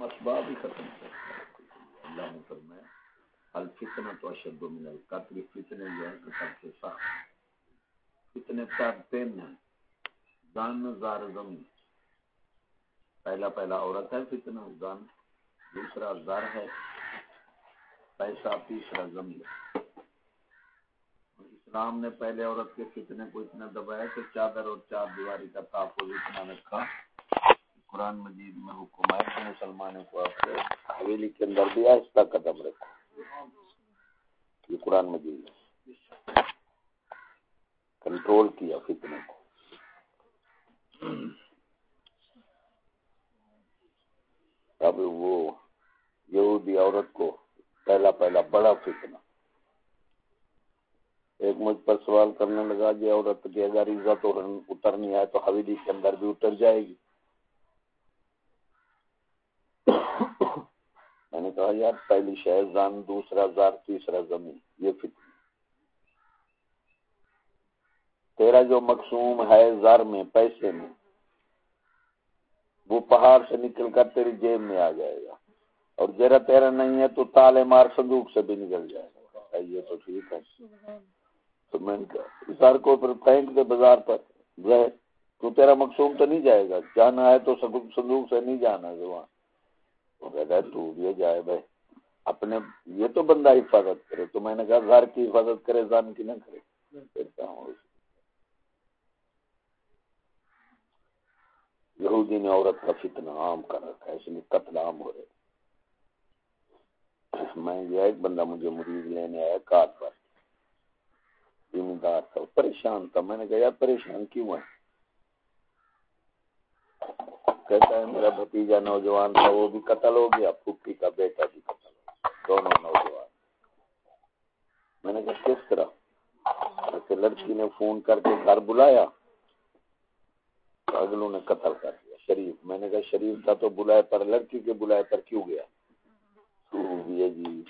اسباب ہی ختم کر اللہ نے فرمایا الفتنہ تو اشد من القتل، فتنے جو ہیں قتل سے سخت فتنے پر پین ہیں۔ دان زار زمین۔ پہلا پہلا عورت ہے فتنہ دان دوسرا زر ہے پیسہ، تیسرا زمین۔ اسلام نے پہلے عورت کے فتنے کو اتنا دبایا کہ چادر اور چار دیواری کا تحفظ اتنا رکھا۔ قرآن مجید میں حکم ہے کہ مسلمانوں کو آپ حویلی کے اندر بھی آہستہ قدم رکھو یہ قرآن مجید ہے۔ کنٹرول کیا فتنے کو۔ اب وہ یہودی عورت کو پہلا پہلا بڑا فتنہ۔ ایک مجھ پر سوال کرنے لگا یہ عورت کی اگر عزت اترنی ہے تو حویلی کے اندر بھی اتر جائے گی میں نے کہا، یار پہلی شہر زان دوسرا زار تیسرا زمین. یہ فتنہ تیرا جو مقصوم ہے زر میں، پیسے میں، وہ پہاڑ سے نکل کر تیری جیب میں آ جائے گا۔ اور جرا تیرا نہیں ہے تو تالے مار صندوق سے بھی نکل جائے گا۔ یہ تو ٹھیک ہے۔ تو میں نے کہا سر کو پھر پھینک دے بازار پر۔ رہے تو تیرا مقصوم تو نہیں جائے گا۔ جانا ہے تو صندوق سے نہیں جانا ہے۔ وہاں وہ کہتا ہے تو یہ جائے بھائی اپنے یہ تو بندہ حفاظت کرے۔ تو میں نے کہا گھر کی حفاظت کرے زان کی نہ کرے۔ ہوں یہودی نے عورت کا فتنہ عام کر رکھا ہے، اس لیے قتل عام ہو رہے میں یہ ایک بندہ مجھے مریض لینے آیا کار پر۔ ذمہ تھا پریشان تھا۔ میں نے کہا، یار پریشان کیوں ہے؟ کہتا ہے، میرا بھتیجا نوجوان تھا، وہ بھی قتل ہو گیا پھپھی کا بیٹا بھی قتل ہو گیا، دونوں نوجوان۔ میں نے کہا، کس طرح؟ لڑکی نے فون کر کے گھر بلایا، اگلوں نے قتل کر دیا، شریف۔ میں نے کہا، شریف تھا تو بلائے پر، لڑکی کے بلائے پر کیوں گیا؟ جی۔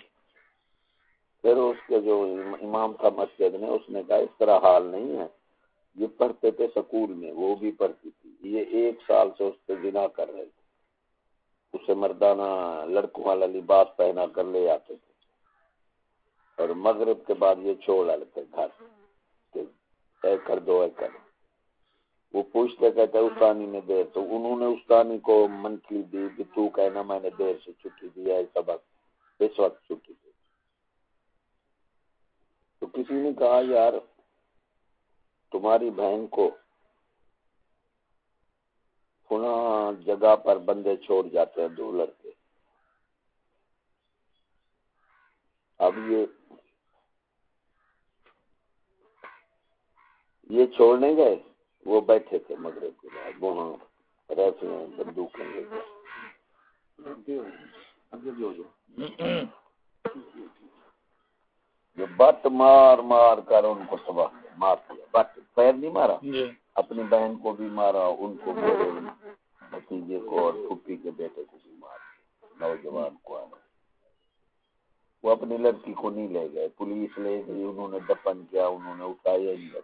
پھر اس کے جو امام تھا مسجد نے اس نے کہا، اس طرح حال نہیں ہے، یہ پڑھتے تھے سکول میں، وہ بھی پڑھتی تھی۔ یہ ایک سال سے اس پہ جنا کر رہے تھے۔ اسے مردانہ لڑکوں والا لباس پہنا کر لے آتے تھے۔ اور مغرب کے بعد یہ چھوڑ آتے گھر کہ اے کر دو، اے کر وہ پوچھتے کہتے استانی نے دیر، تو انہوں نے استانی کو منتھلی دی کہ تو کہنا میں نے دیر سے چھٹی دیا ہے سبق اس وقت چھٹی دی۔ تو کسی نے کہا، یار، تمہاری بہن کو پناہ جگہ پر بندے چھوڑ جاتے ہیں دو لڑکے۔ اب یہ یہ چھوڑ نہیں گئے وہ بیٹھے تھے مغرب کے بعد وہاں رہتے ہیں بندوق جو بٹ مار مار کر ان کو تباہ مار دیا۔ بٹ پیر نہیں مارا؟ جی۔ اپنی بہن کو بھی مارا ان کو بھتیجے کو اور پھپھی کے بیٹے کو بھی مار نوجوان کو آنا۔ وہ اپنی لڑکی کو نہیں لے گئے، پولیس لے گئی، انہوں نے دفن کیا، انہوں نے اٹھایا ہی نہیں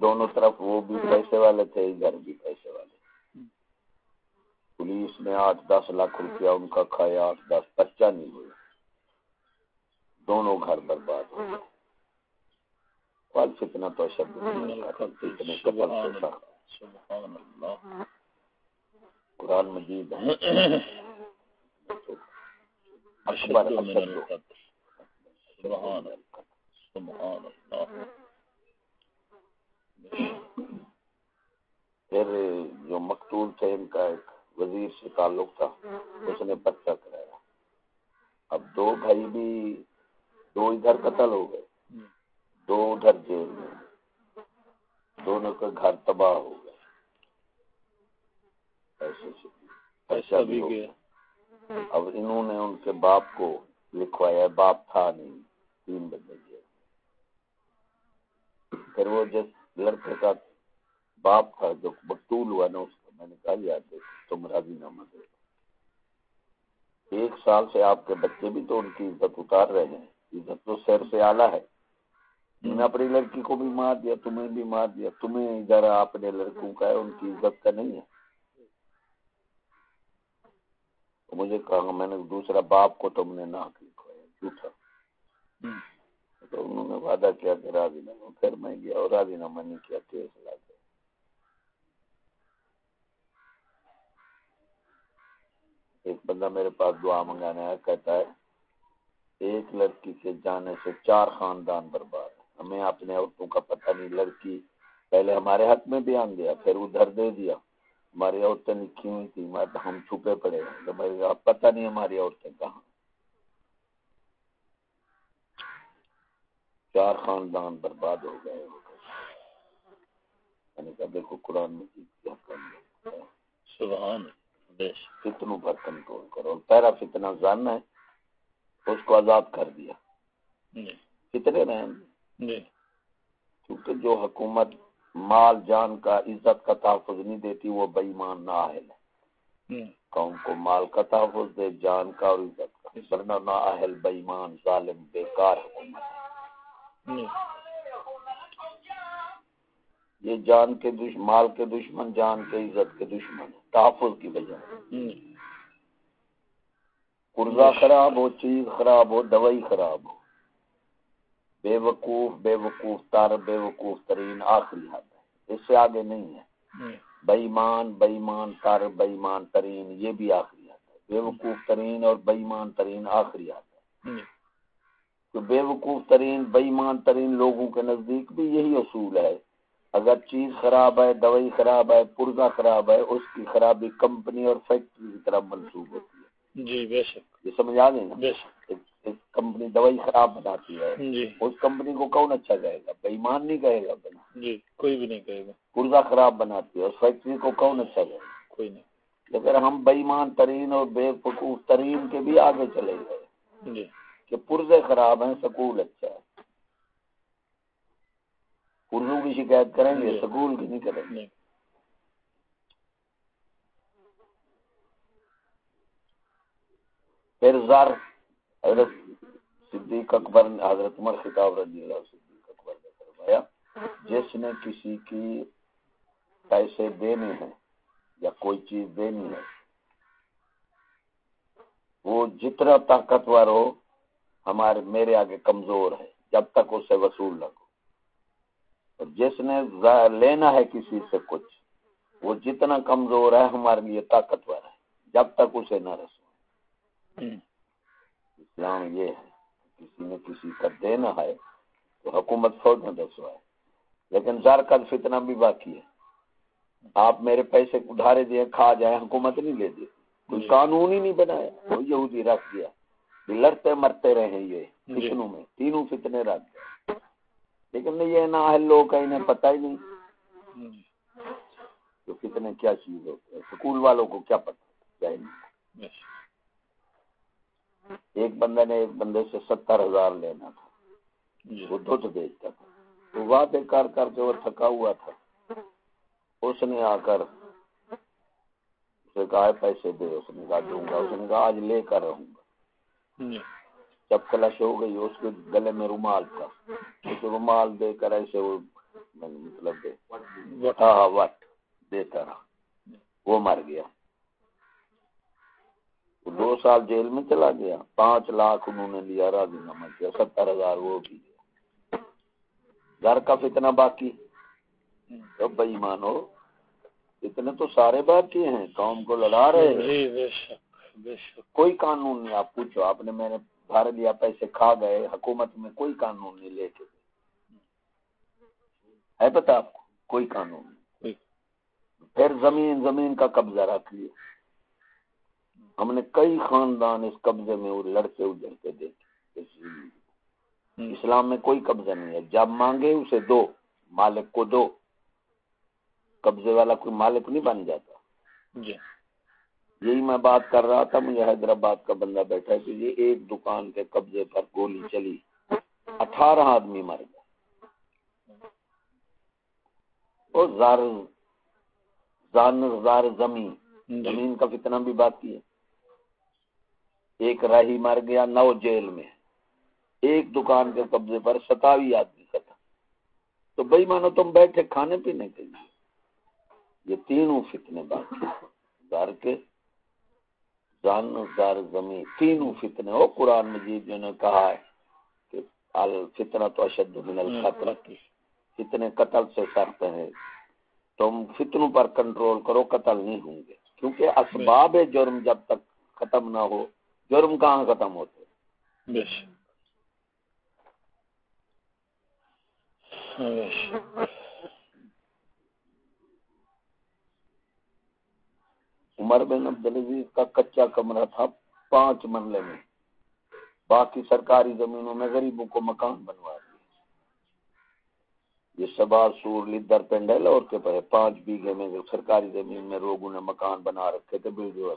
دونوں طرف وہ بھی پیسے والے تھے، ادھر بھی پیسے والے۔ پولیس نے آٹھ دس لاکھ روپیہ ان کا کھایا، آٹھ دس بچہ نہیں ہوا۔ دونوں گھر برباد ہو گئے۔ فتنا تو قرآن مجید اکبر سبحان اللہ پھر جو مقتول تھے ان کا ایک وزیر سے تعلق تھا اس نے پرچہ کرایا۔ اب دو بھائی بھی دو ادھر قتل ہو گئے دو ادھر جیل میں۔ دونوں کا گھر تباہ ہو گئے ایسا بھی گیا۔ اب انہوں نے ان کے باپ کو لکھوایا باپ تھا نہیں تین بندے جیل پھر وہ جس لڑکے کا باپ تھا جو مقتول ہوا نا اس کا میں نے کہا یار تم راضی نامہ دے ایک سال سے آپ کے بچے بھی تو ان کی عزت اتار رہے ہیں۔ عزت تو سیر سے آلہ ہے۔ نے اپنی لڑکی کو بھی مار دیا تمہیں بھی مار دیا۔ تمہیں ادھر اپنے لڑکوں کا ہے ان کی عزت کا نہیں ہے۔ مجھے کہا میں نے دوسرا باپ کو تم نے نہ جھوٹا تو انہوں نے وعدہ کیا کہ راضی نہ پھر میں گیا اور راضی نہ منی کیا کیس لا کے ایک بندہ میرے پاس دعا منگانے آیا کہتا ہے ایک لڑکی کے جانے سے چار خاندان برباد۔ ہمیں اپنے عورتوں کا پتہ نہیں لڑکی۔ پہلے ہمارے حق میں بھی آن گیا پھر ادھر دے دیا۔ ہماری عورتیں لکھی ہوئی تھی ہم چھپے پڑے میرے پتہ نہیں ہماری عورتیں کہاں۔ چار خاندان برباد ہو گئے۔ میں نے کہا دیکھو قرآن میں کیا سبحان فتنوں پر کنٹرول کرو۔ پہلا فتنہ زن ہے اس کو آزاد کر دیا۔ جی۔ کتنے رہے؟ جی۔ کیونکہ جو حکومت مال جان کا عزت کا تحفظ نہیں دیتی وہ بےمان نہ ہے۔ جی۔ قوم کو مال کا تحفظ دے جان کا اور عزت کا۔ ورنہ نہ اہل بےمان ظالم بیکار حکومت یہ جان کے دشمن مال کے دشمن جان کے عزت کے دشمن تحفظ کی وجہ قرضہ خراب ہو چیز خراب ہو دوائی خراب ہو۔ بے وقوف بے وقوف تر بے وقوف ترین آخری حد ہے۔ اس سے آگے نہیں ہے۔ بےمان بےمان تر بےمان ترین یہ بھی آخری حد ہے۔ بے وقوف ترین اور بےمان ترین آخری حد ہے۔ تو بے وقوف ترین بےمان ترین لوگوں کے نزدیک بھی یہی اصول ہے۔ اگر چیز خراب ہے دوائی خراب ہے پرزہ خراب ہے اس کی خرابی کمپنی اور فیکٹری کی طرف منسوخ ہوتی ہے۔ جی بے شک۔ یہ سمجھ آ گئی نا؟ بے شک۔ کمپنی دوائی خراب بناتی ہے جی۔ اس کمپنی کو کون اچھا کہے گا؟ بےمان نہیں کہے گا جی کوئی بھی نہیں کہے گا۔ پرزا خراب بناتی ہے اس فیکٹری کو کون اچھا کہے گا؟ کوئی نہیں۔ لیکن ہم بےمان ترین اور بے فکوف ترین کے بھی آگے چلے گئے۔ جی۔ کہ پرزے خراب ہیں سکول اچھا ہے۔ پرزوں کی شکایت کریں گے جی۔ سکول کی نہیں کریں گے۔ پھر زر حضرت صدیق اکبر حضرت عمر خطاب رضی اللہ صدیق اکبر نے فرمایا، جس نے کسی کی پیسے دینے ہیں یا کوئی چیز دینی ہے، وہ جتنا طاقتور ہو، ہمارے میرے آگے کمزور ہے، جب تک اسے وصول لگو اور جس نے لینا ہے کسی سے کچھ، وہ جتنا کمزور ہے، ہمارے لیے طاقتور ہے، جب تک اسے نہ رسو اسلام یہ ہے کسی نے کسی کا دینا ہے تو حکومت فوج میں دسوا ہے۔ لیکن زار کا فتنہ بھی باقی ہے۔ آپ میرے پیسے ادھارے دیے کھا جائے حکومت نہیں لے دی کوئی جی۔ قانون ہی نہیں بنایا۔ وہ یہودی رکھ دیا۔ لڑتے مرتے رہے یہ جی۔ فتنوں میں۔ تینوں فتنے رکھ دیا۔ لیکن یہ نہ ہے لوگ انہیں پتہ ہی نہیں۔ جی۔ تو فتنے کیا چیز ہوتے ہیں؟ سکول والوں کو کیا پتہ؟ کیا نہیں۔ ایک بندے نے ایک بندے سے ستر ہزار لینا تھا۔ جی۔ وہ دودھ بیچتا تھا۔ تو وعدے کر کر کے وہ تھکا ہوا تھا۔ اس نے آ کر اسے کہا پیسے دے۔ اس نے کہا دوں گا۔ اس نے کہا آج لے کر رہوں گا۔ جی۔ جب کلش ہو گئی اس کے گلے میں رومال تھا۔ اسے رومال دے کر ایسے وہ مطلب دے۔ وٹ دیتا رہا۔ وہ مر گیا۔ دو سال جیل میں چلا گیا۔ پانچ لاکھ انہوں نے لیا راضی نامہ کیا ستر ہزار وہ بھی۔ گھر کا فتنا باقی۔ بھائی مانو اتنے تو سارے باقی ہیں قوم کو لڑا رہے جی، کوئی قانون نہیں آپ پوچھو۔ آپ نے میں نے بھر لیا پیسے کھا گئے حکومت میں کوئی قانون نہیں لے کے۔ ہے پتا آپ کو؟ کوئی قانون نہیں۔ پھر زمین زمین کا قبضہ رکھ لیا ہم نے کئی خاندان اس قبضے میں لڑتے اجڑتے دیکھے اسلام میں کوئی قبضہ نہیں ہے۔ جب مانگے اسے دو مالک کو دو۔ قبضے والا کوئی مالک نہیں بن جاتا۔ جی۔ یہی میں بات کر رہا تھا مجھے حیدرآباد کا بندہ بیٹھا کہ یہ ایک دکان کے قبضے پر گولی چلی۔ اٹھارہ آدمی مر گئے۔ زار زار زمین۔ جی۔ زمین کا فتنہ بھی باقی ہے ایک راہی مر گیا نو جیل میں۔ ایک دکان کے قبضے پر ستاوی آدمی ختم تو بھائی مانو تم بیٹھے کھانے پینے کے لیے۔ یہ تینوں فتنے باقی گھر کے زن در زمین تینوں فتنے۔ ہو قرآن مجید جو نے کہا ہے کہ الفتنہ تو اشد من القتل۔ فتنے قتل سے سخت ہیں۔ تم فتنوں پر کنٹرول کرو قتل نہیں ہوں گے۔ کیونکہ اسباب جرم جب تک ختم نہ ہو جرم کہاں ختم ہوتے عمر بن عبدالعزیز کا کچا کمرہ تھا پانچ مرلے میں۔ باقی سرکاری زمینوں میں غریبوں کو مکان بنوا دیا۔ یہ سبار سور لیدر پنڈل اور کے پہ پانچ بیگھے میں سرکاری زمین میں لوگوں نے مکان بنا رکھے تھے بلڈو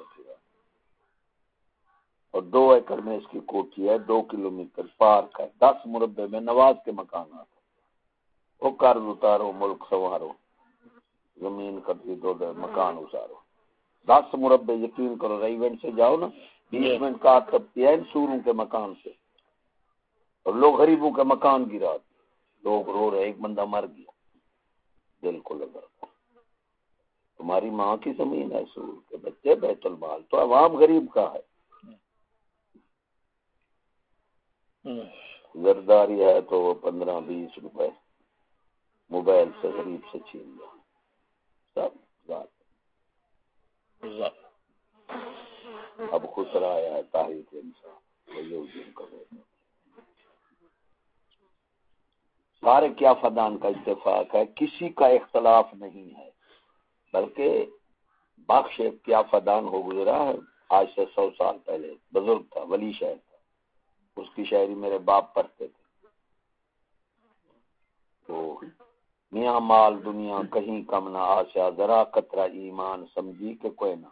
اور دو ایکڑ میں اس کی کوٹھی ہے، دو کلومیٹر پارک ہے دس مربع میں نواز کے مکانات وہ قرض اتارو، ملک سوارو زمین خریدو مکان اتارو۔ دس مربع یقین کرو ریونٹ سے جاؤ نا۔ بیس منٹ کا تبتی ہے سوروں کے مکان سے۔ اور لوگ غریبوں کے مکان گرا لوگ رو رہے، ایک بندہ مر گیا۔ دل کو لگا تمہاری ماں کی زمین ہے سور کے بچے، بیت المال۔ تو عوام غریب کا ہے۔ زرداری ہے تو وہ پندرہ بیس روپے۔ موبائل سے غریب سے چھین لیا سب ذات۔ اب خسرا آیا ہے تاریخ انسان سارے کیا فدان کا اتفاق ہے؟ کسی کا اختلاف نہیں ہے بلکہ بخش کیا فدان ہو گزرا ہے؟ آج سے سو سال پہلے۔ بزرگ تھا ولی شہر تھا۔ اس کی شاعری میرے باپ پڑھتے تھے۔ تو میاں مال دنیا کہیں کم نہ آشا، ذرا قطرہ ایمان سمجھی کہ کوئی نہ۔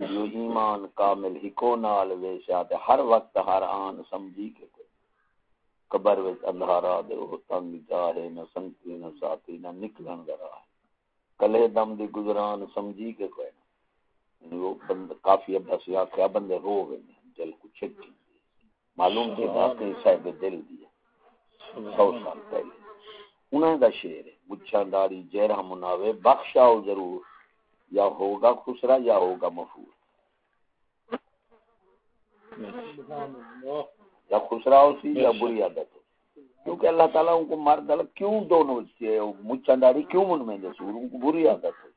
جو ایمان کامل ہی کو نال ویشا تے ہر وقت ہر آن سمجھی کہ کوئی قبر وچ اندھارا دے، او تنگ چاہے نہ سنتی نہ ساتھی، نہ نکلن درا کلے دم دی گزران سمجھی کہ کوئی نہ۔ یعنی وہ بند، کافی اب سے آکھیا، بندے رو گئے دل کو چھکی معلوم تھی بات صاحب دل دی سو سال پہلے۔ انہیں دا شعر ہے مچھا داڑی جہرا مناوے بخشاؤ ضرور۔ یا ہوگا خسرا یا ہوگا مفور۔ یا خسرا ہو سی یا بری عادت ہو۔ کیونکہ اللہ تعالیٰ ان کو مار ڈالا کیوں دونوں مچھا داڑی کیوں من میں جسور ان کو بری عادت ہو۔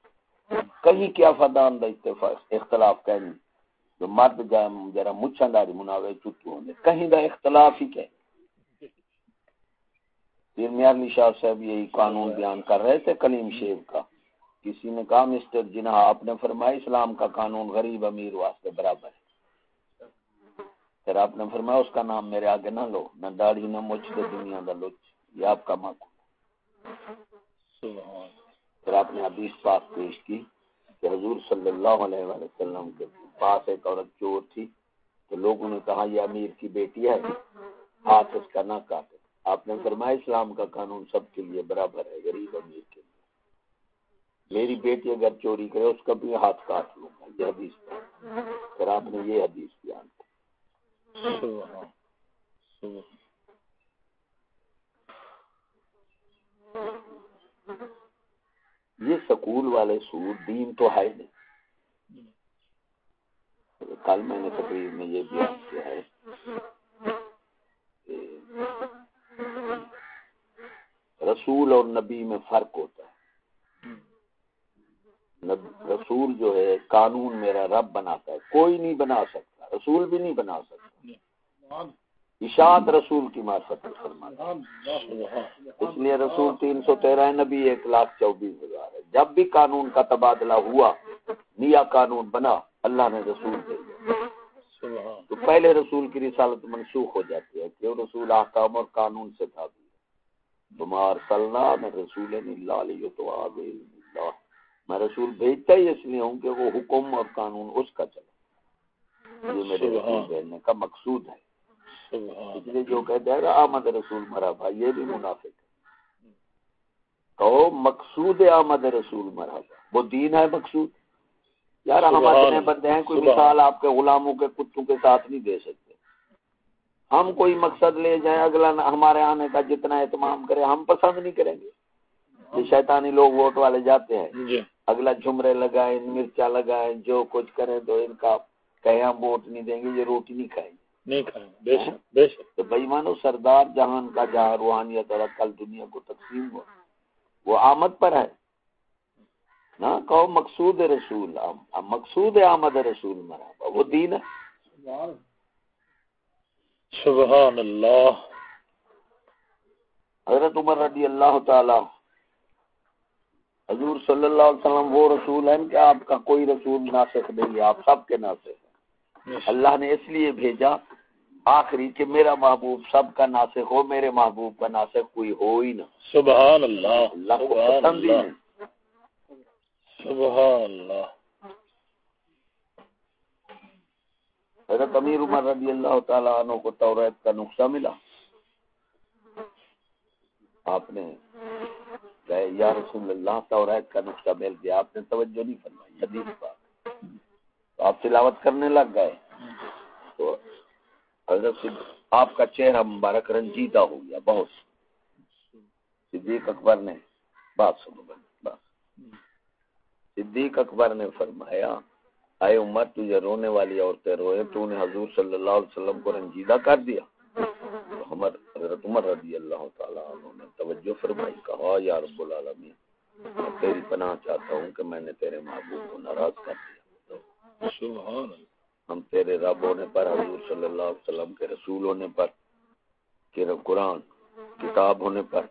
کہیں کیا فدان دا اختلاف کہیں جو مرد جرا مچھا داڑی مناوے چتو ہونے کہیں دا اختلاف ہی کہیں۔ پھر میار شاہ صاحب یہی قانون بیان کر رہے تھے کلیم شیب کا۔ کسی نے کہا مسٹر جناح آپ نے فرمایا اسلام کا قانون غریب امیر واسطے برابر ہے۔ پھر آپ نے فرمایا اس کا نام میرے آگے نہ لو نہ داڑھی نہ مچھ دے دنیا دا لوچ یہ آپ کا ماکو پھر آپ نے حدیث پاک پیش کی۔ کہ حضور صلی اللہ علیہ وسلم کے پاس ایک عورت چور تھی تو لوگوں نے کہا، یہ امیر کی بیٹی ہے، ہاتھ اس کا نہ کاٹے آپ نے فرمایا، اسلام کا قانون سب کے لیے برابر ہے، غریب امیر کے لیے۔ میری بیٹی اگر چوری کرے، اس کا بھی ہاتھ کاٹ لوں گا۔ یہ حدیث پھر آپ نے یہ حدیث بیان یہ سکول والے سور دین تو ہے نہیں۔ کل میں نے تقریب میں یہ بیان کیا ہے۔ رسول اور نبی میں فرق ہوتا ہے۔ رسول جو ہے، قانون میرا رب بناتا ہے۔ کوئی نہیں بنا سکتا، رسول بھی نہیں بنا سکتا۔ اشاعت رسول کی معرفت اس لیے رسول تین سو تیرہ نبی ایک لاکھ چوبیس ہزار ہے۔ جب بھی قانون کا تبادلہ ہوا نیا قانون بنا اللہ نے رسول دے دیا تو پہلے رسول کی رسالت منسوخ ہو جاتی ہے کہ رسول احکام اور قانون سے تھا۔ تمہار سلنا میں رسول اللہ علیہ تو اللہ میں رسول بھیجتا ہی اس لیے ہوں کہ وہ حکم اور قانون اس کا چلا یہ میرے رسول بھیجنے کا مقصود ہے۔ اس لیے جو کہتے ہیں آمد رسول مرا بھائی یہ بھی منافق ہے۔ تو مقصود آمد رسول مرا وہ دین ہے مقصود۔ یار ہم اتنے بندے ہیں کوئی مثال آپ کے غلاموں کے کتوں کے ساتھ نہیں دے سکتے۔ ہم کوئی مقصد لے جائیں اگلا ہمارے آنے کا جتنا اہتمام کرے ہم پسند نہیں کریں گے۔ یہ شیطانی لوگ ووٹ والے جاتے ہیں۔ جی۔ اگلا جھمرے لگائیں مرچا لگائیں جو کچھ کریں تو ان کا کہ ہم ووٹ نہیں دیں گے یہ روٹی نہیں کھائیں گے۔ نہیں بے شک بے شک۔ تو سردار جہان کا جہاں روحانیت اور کل دنیا کو تقسیم ہوا۔ وہ آمد پر ہے۔ نہ کہو مقصود رسول مقصود آمد رسول مرا وہ دین ہے۔ سبحان اللہ۔ حضرت عمر رضی اللہ تعالی حضور صلی اللہ علیہ وسلم وہ رسول ہیں کہ آپ کا کوئی رسول ناسخ نہیں ہے آپ سب کے ناسخ ہیں۔ اللہ نے اس لیے بھیجا آخری کہ میرا محبوب سب کا ناسخ ہو میرے محبوب کا ناسخ کوئی ہو ہی نہ۔ سبحان اللہ اللہ کو پسند ہی نہیں۔ سبحان اللہ۔ حضرت امیر عمر رضی اللہ تعالیٰ عنہ کو توریت کا نقصہ ملا۔ آپ نے کہے یا رسول اللہ توریت کا نقصہ مل گیا۔ آپ نے توجہ نہیں فرمائی حدیث تو آپ تلاوت کرنے لگ گئے۔ حضرت آپ کا چہرہ مبارک رنجیدہ ہو گیا، بہت۔ صدیق اکبر نے بات سنو بات صدیق اکبر نے فرمایا، اے عمر تجھے رونے والی عورتیں روئے، تو نے حضور صلی اللہ علیہ وسلم کو رنجیدہ کر دیا۔ عمر، حضرت عمر رضی اللہ تعالیٰ عنہ نے توجہ فرمائی، کہا، یا رب العالمین، میں تیری پناہ چاہتا ہوں کہ میں نے تیرے محبوب کو ناراض کر دیا۔ سبحان اللہ۔ ہم تیرے رب ہونے پر حضور صلی اللہ علیہ وسلم کے رسول ہونے پر تیرے قرآن کتاب ہونے پر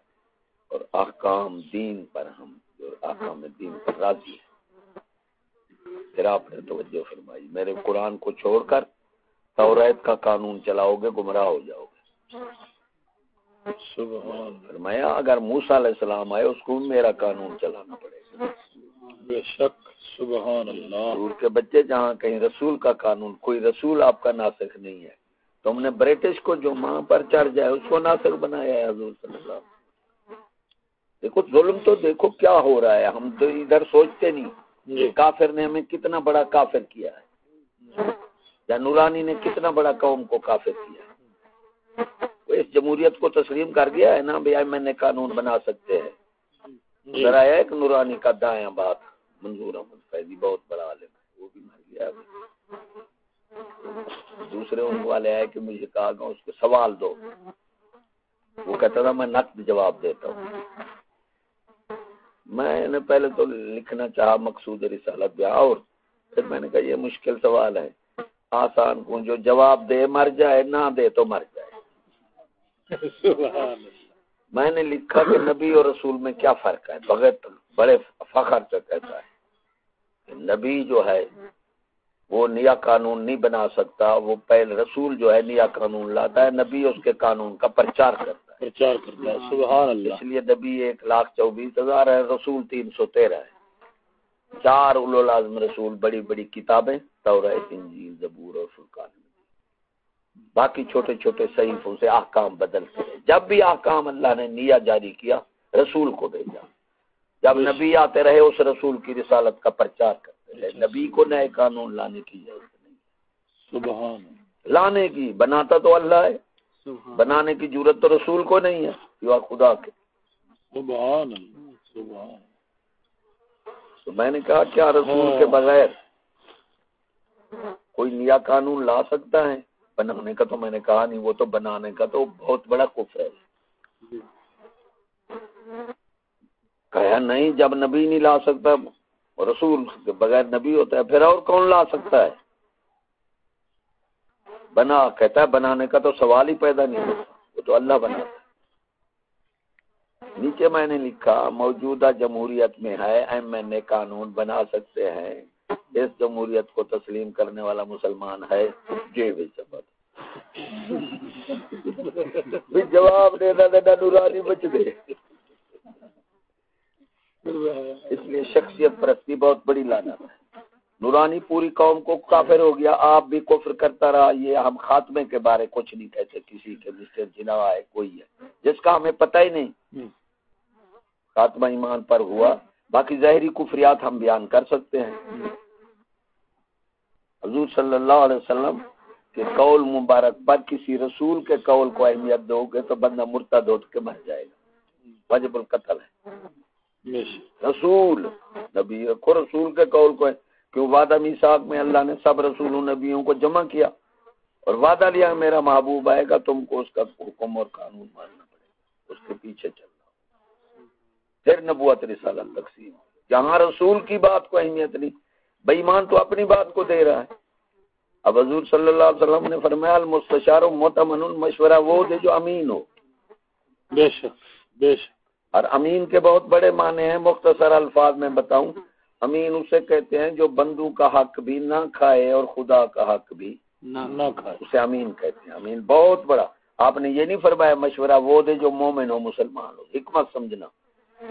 اور احکام دین پر ہم جو احکام دین پر راضی ہیں۔ پھر آپ نے توجہ فرمائی۔ میرے قرآن کو چھوڑ کر توریت کا قانون چلاؤ گے گمراہ ہو جاؤ گے۔ سبحان فرمایا اگر موسا علیہ السلام آئے اس کو میرا قانون چلانا پڑے گا۔ بے شک۔ سبحان اللہ۔ رسول کے بچے جہاں کہیں رسول کا قانون کوئی رسول آپ کا ناسخ نہیں ہے۔ تو ہم نے برٹش کو جو ماں پر چڑھ جائے اس کو ناسخ بنایا ہے حضور صلی اللہ علیہ دیکھو ظلم تو دیکھو کیا ہو رہا ہے۔ ہم تو ادھر سوچتے نہیں۔ جی کافر نے ہمیں کتنا بڑا کافر کیا ہے۔ یا نورانی نے کتنا بڑا قوم کو کافر کیا ہے۔ اس جمہوریت کو تسلیم کر گیا ہے نا بھائی میں نے قانون بنا سکتے ہیں۔ جی۔ ذرا ایک نورانی کا دایاں بات۔ منظور احمد فیضی بہت بڑا عالم ہے وہ بھی مر گیا دوسرے ان والے آئے کہ مجھے کہا گا اس کو سوال دو۔ وہ کہتا تھا میں نقد جواب دیتا ہوں۔ میں نے پہلے تو لکھنا چاہا مقصود رسالت بیاہ اور پھر میں نے کہا یہ مشکل سوال ہے۔ آسان کو جو جواب دے مر جائے نہ دے تو مر جائے۔ میں نے لکھا کہ نبی اور رسول میں کیا فرق ہے؟ بغیر بڑے فخر سے کہتا ہے۔ نبی جو ہے وہ نیا قانون نہیں بنا سکتا وہ پہلے رسول جو ہے نیا قانون لاتا ہے نبی اس کے قانون کا پرچار کرتا ہے۔ پرچار کرتا ہے سبحان اللہ۔ اس لیے نبی ایک لاکھ چوبیس ہزار ہے رسول تین سو تیرہ ہے۔ چار لازم رسول بڑی بڑی کتابیں توریت انجیل زبور اور فرقان۔ باقی چھوٹے چھوٹے صحیفوں سے احکام بدلتے ہیں۔ جب بھی احکام اللہ نے نیا جاری کیا رسول کو بھیجا۔ جب نبی آتے رہے اس رسول کی رسالت کا پرچار کرتے رہے۔ نبی کو نئے قانون لانے کی ضرورت نہیں۔ لانے کی بناتا تو اللہ ہے۔ بنانے کی ضرورت تو رسول کو نہیں ہے سوا خدا کے۔ سبحان تو میں نے کہا کیا رسول کے بغیر کوئی نیا قانون لا سکتا ہے؟ بنانے کا تو میں نے کہا نہیں وہ تو بنانے کا تو بہت بڑا کفر ہے۔ جی۔ کہا نہیں، جب نبی نہیں لا سکتا رسول کے بغیر نبی ہوتا ہے، پھر اور کون لا سکتا ہے؟ بنا، کہتا ہے بنانے کا تو سوال ہی پیدا نہیں ہوتا، وہ تو اللہ بناتا ہے۔ نیچے میں نے لکھا، موجودہ جمہوریت میں ہے، ایم این اے قانون بنا سکتے ہیں۔ اس جمہوریت کو تسلیم کرنے والا مسلمان ہے۔ جی بھی سبت جواب دینا دینا نورانی بچ دے اس لیے شخصیت پرستی بہت بڑی لانت ہے۔ نورانی پوری قوم کو کافر ہو گیا آپ بھی کفر کرتا رہا یہ ہم خاتمے کے بارے کچھ نہیں کہتے کسی کے مسٹر جنوا ہے کوئی ہے جس کا ہمیں پتہ ہی نہیں۔ خاتمہ ایمان پر ہوا۔ باقی ظاہری کفریات ہم بیان کر سکتے ہیں۔ حضور صلی اللہ علیہ وسلم کے قول مبارک پر کسی رسول کے قول کو اہمیت دو گے تو بندہ مرتد ہو کے مر جائے گا۔ واجب القتل ہے۔ رسول۔ نبی رکھو رسول کے قول کو ہے۔ کیوں وعدہ میساک میں اللہ نے سب رسول نبیوں کو جمع کیا؟ اور وعدہ لیا میرا محبوب آئے گا، تم کو اس کا حکم اور قانون ماننا پڑے اس کے پیچھے چلنا پھر نبوت رسالت تقسیم۔ جہاں رسول کی بات کو اہمیت نہیں بےمان تو اپنی بات کو دے رہا ہے۔ اب حضور صلی اللہ علیہ وسلم نے فرمایا، المستشار موتمن مشورہ وہ دے جو امین ہو۔ بے شک بے شک۔ اور امین کے بہت بڑے معنی ہیں مختصر الفاظ میں بتاؤں۔ امین اسے کہتے ہیں جو بندو کا حق بھی نہ کھائے اور خدا کا حق بھی نہ کھائے۔ اسے امین کہتے ہیں۔ امین بہت بڑا۔ آپ نے یہ نہیں فرمایا مشورہ وہ دے جو مومن ہو مسلمان ہو۔ حکمت سمجھنا۔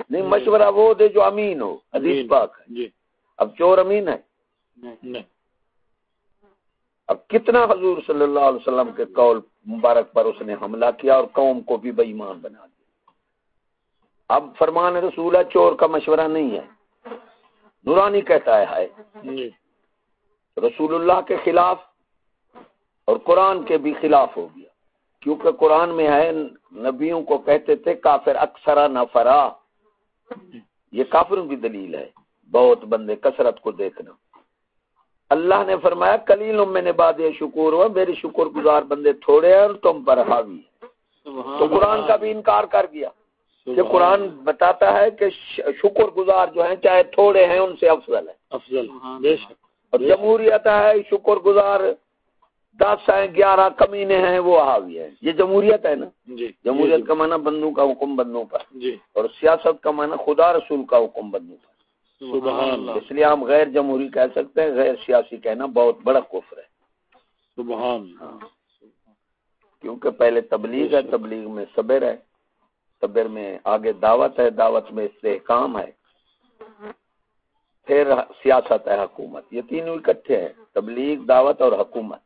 نہیں مشورہ وہ دے جو امین ہو۔ حدیث پاک ہے۔ جی۔ اب چور امین ہے؟ نہیں۔ اب کتنا حضور صلی اللہ علیہ وسلم کے قول مبارک پر اس نے حملہ کیا اور قوم کو بھی بےمان بنا دیا۔ اب فرمان رسول ہے چور کا مشورہ نہیں ہے۔ نورانی کہتا ہے ہائے۔ جی۔ رسول اللہ کے خلاف اور قرآن کے بھی خلاف ہو گیا۔ کیونکہ قرآن میں ہے نبیوں کو کہتے تھے کافر اکثرا نفرا یہ کافروں کی دلیل ہے۔ بہت بندے کثرت کو دیکھنا۔ اللہ نے فرمایا کلیل میں نے باد شکر ہوا میرے شکر گزار بندے تھوڑے ہیں اور تم پر حاوی ہے تو قرآن کا بھی انکار کر گیا۔ کہ قرآن بتاتا ہے کہ شکر گزار جو ہیں چاہے تھوڑے ہیں ان سے افضل ہے۔ افضل بے شک اور جمہوریت ہے شکر گزار دس ہیں گیارہ کمینے ہیں وہ حاوی ہے یہ جمہوریت ہے نا؟ جی جمہوریت کا معنی بندوں کا حکم بندوں پر۔ جی۔ اور سیاست کا معنی خدا رسول کا حکم بندوں پر۔ سبحان اللہ۔ اس لیے ہم غیر جمہوری کہہ سکتے ہیں غیر سیاسی کہنا بہت بڑا کفر ہے۔ سبحان اللہ۔ کیونکہ پہلے تبلیغ ہے تبلیغ میں صبر ہے۔ صبر میں آگے دعوت ہے دعوت میں استحکام ہے۔ پھر سیاست ہے حکومت یہ تینوں اکٹھے ہیں تبلیغ دعوت اور حکومت۔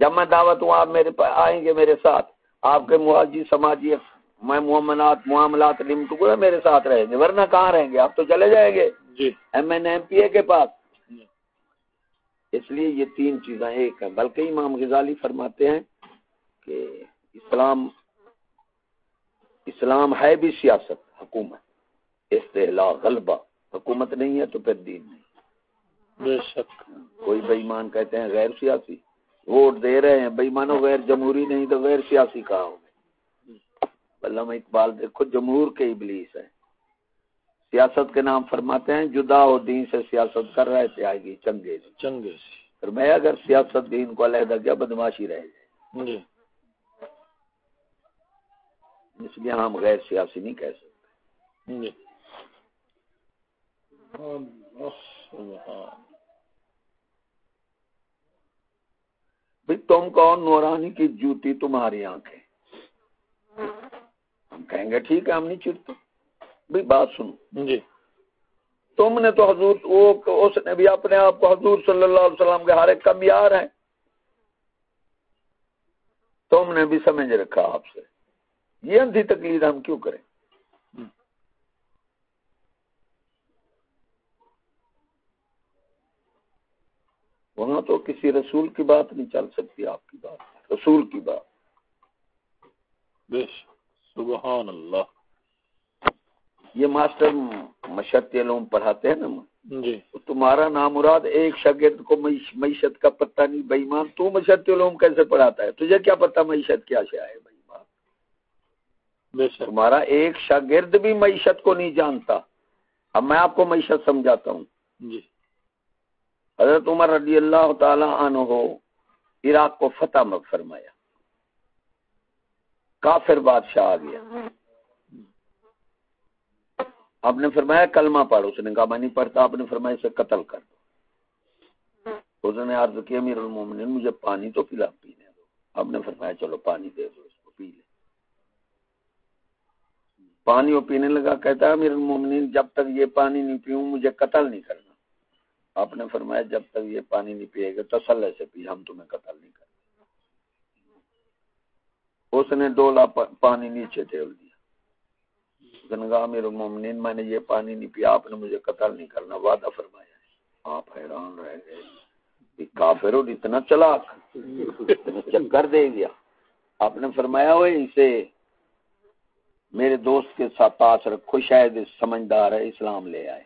جب میں دعوت ہوں آپ میرے پاس آئیں گے میرے ساتھ۔ آپ کے مواجی سماجی میں معاملات معاملات لمٹ میرے ساتھ رہیں گے ورنہ کہاں رہیں گے؟ آپ تو چلے جائیں گے۔ جی۔ M N M P A کے پاس۔ اس لیے یہ تین چیزیں ایک ہیں۔ بلکہ امام غزالی فرماتے ہیں کہ اسلام اسلام ہے بھی سیاست حکومت۔ استحلا غلبہ۔ حکومت نہیں ہے تو پھر دین نہیں۔ بے شک۔ کوئی بےمان کہتے ہیں غیر سیاسی۔ ووٹ دے رہے ہیں۔ بےمانو غیر جمہوری نہیں تو غیر سیاسی کہا ہو گئے علامہ اقبال دیکھو جمہور کے ابلیس ہے سیاست کے نام فرماتے ہیں جدا ہو دین سے سیاست کر رہے تھے آئے گی چنگے چنگے اور میں اگر سیاست دین کو علیحدہ کیا بدماشی رہ جائے۔ جی۔ اس لیے ہم غیر سیاسی نہیں کہہ سکتے۔ جی۔ بھائی تم کون نورانی کی جوتی تمہاری آنکھیں؟ ہم کہیں گے ٹھیک ہے ہم نہیں چڑتے بھائی بات سنو۔ جی۔ تم نے تو حضور وہ اس نے بھی اپنے آپ کو حضور صلی اللہ علیہ وسلم کے ہر ایک کمیار ہیں۔ تم نے بھی سمجھ رکھا آپ سے۔ یہ اندھی تکلیف ہم کیوں کریں؟ وہاں تو کسی رسول کی بات نہیں چل سکتی آپ کی بات رسول کی بات۔ سبحان اللہ۔ یہ ماسٹر مشرتی علوم پڑھاتے ہیں نا جی۔ تمہارا نام مراد ایک شاگرد کو معیشت کا پتہ نہیں بےمان تو مشرتی علوم کیسے پڑھاتا ہے؟ تجھے کیا پتہ معیشت کیا سے آئے بےمان تمہارا ایک شاگرد بھی معیشت کو نہیں جانتا۔ اب میں آپ کو معیشت سمجھاتا ہوں۔ جی۔ حضرت عمر رضی اللہ تعالی عنہ ہو عراق کو فتح فرمایا۔ کافر بادشاہ آ گیا۔ آپ نے فرمایا کلمہ پڑھ اس نے کہا میں نہیں پڑھتا۔ آپ نے فرمایا اسے قتل کر دو۔ اس نے عرض کیا امیر المومنین مجھے پانی تو پلا پینے دو۔ آپ نے فرمایا چلو پانی دے دو اس کو پی لے پانی وہ پینے لگا، کہتا ہے، امیر المومنین، جب تک یہ پانی نہیں پیوں، مجھے قتل نہیں کرنا۔ آپ نے فرمایا، جب تک یہ پانی نہیں پیے گا تسلے سے پی، ہم تمہیں قتل نہیں کریں۔ اس نے ڈولا پانی نیچے ٹھیل دیا۔ گنگا امیر المومنین، میں نے یہ پانی نہیں پیا، آپ نے مجھے قتل نہیں کرنا۔ وعدہ فرمایا آپ حیران رہ گئے۔ کافر اتنا چلا چکر دے گیا۔ آپ نے فرمایا، وہ اسے میرے دوست کے ساتھ پاس رکھو شاید سمجھدار ہے اسلام لے آئے۔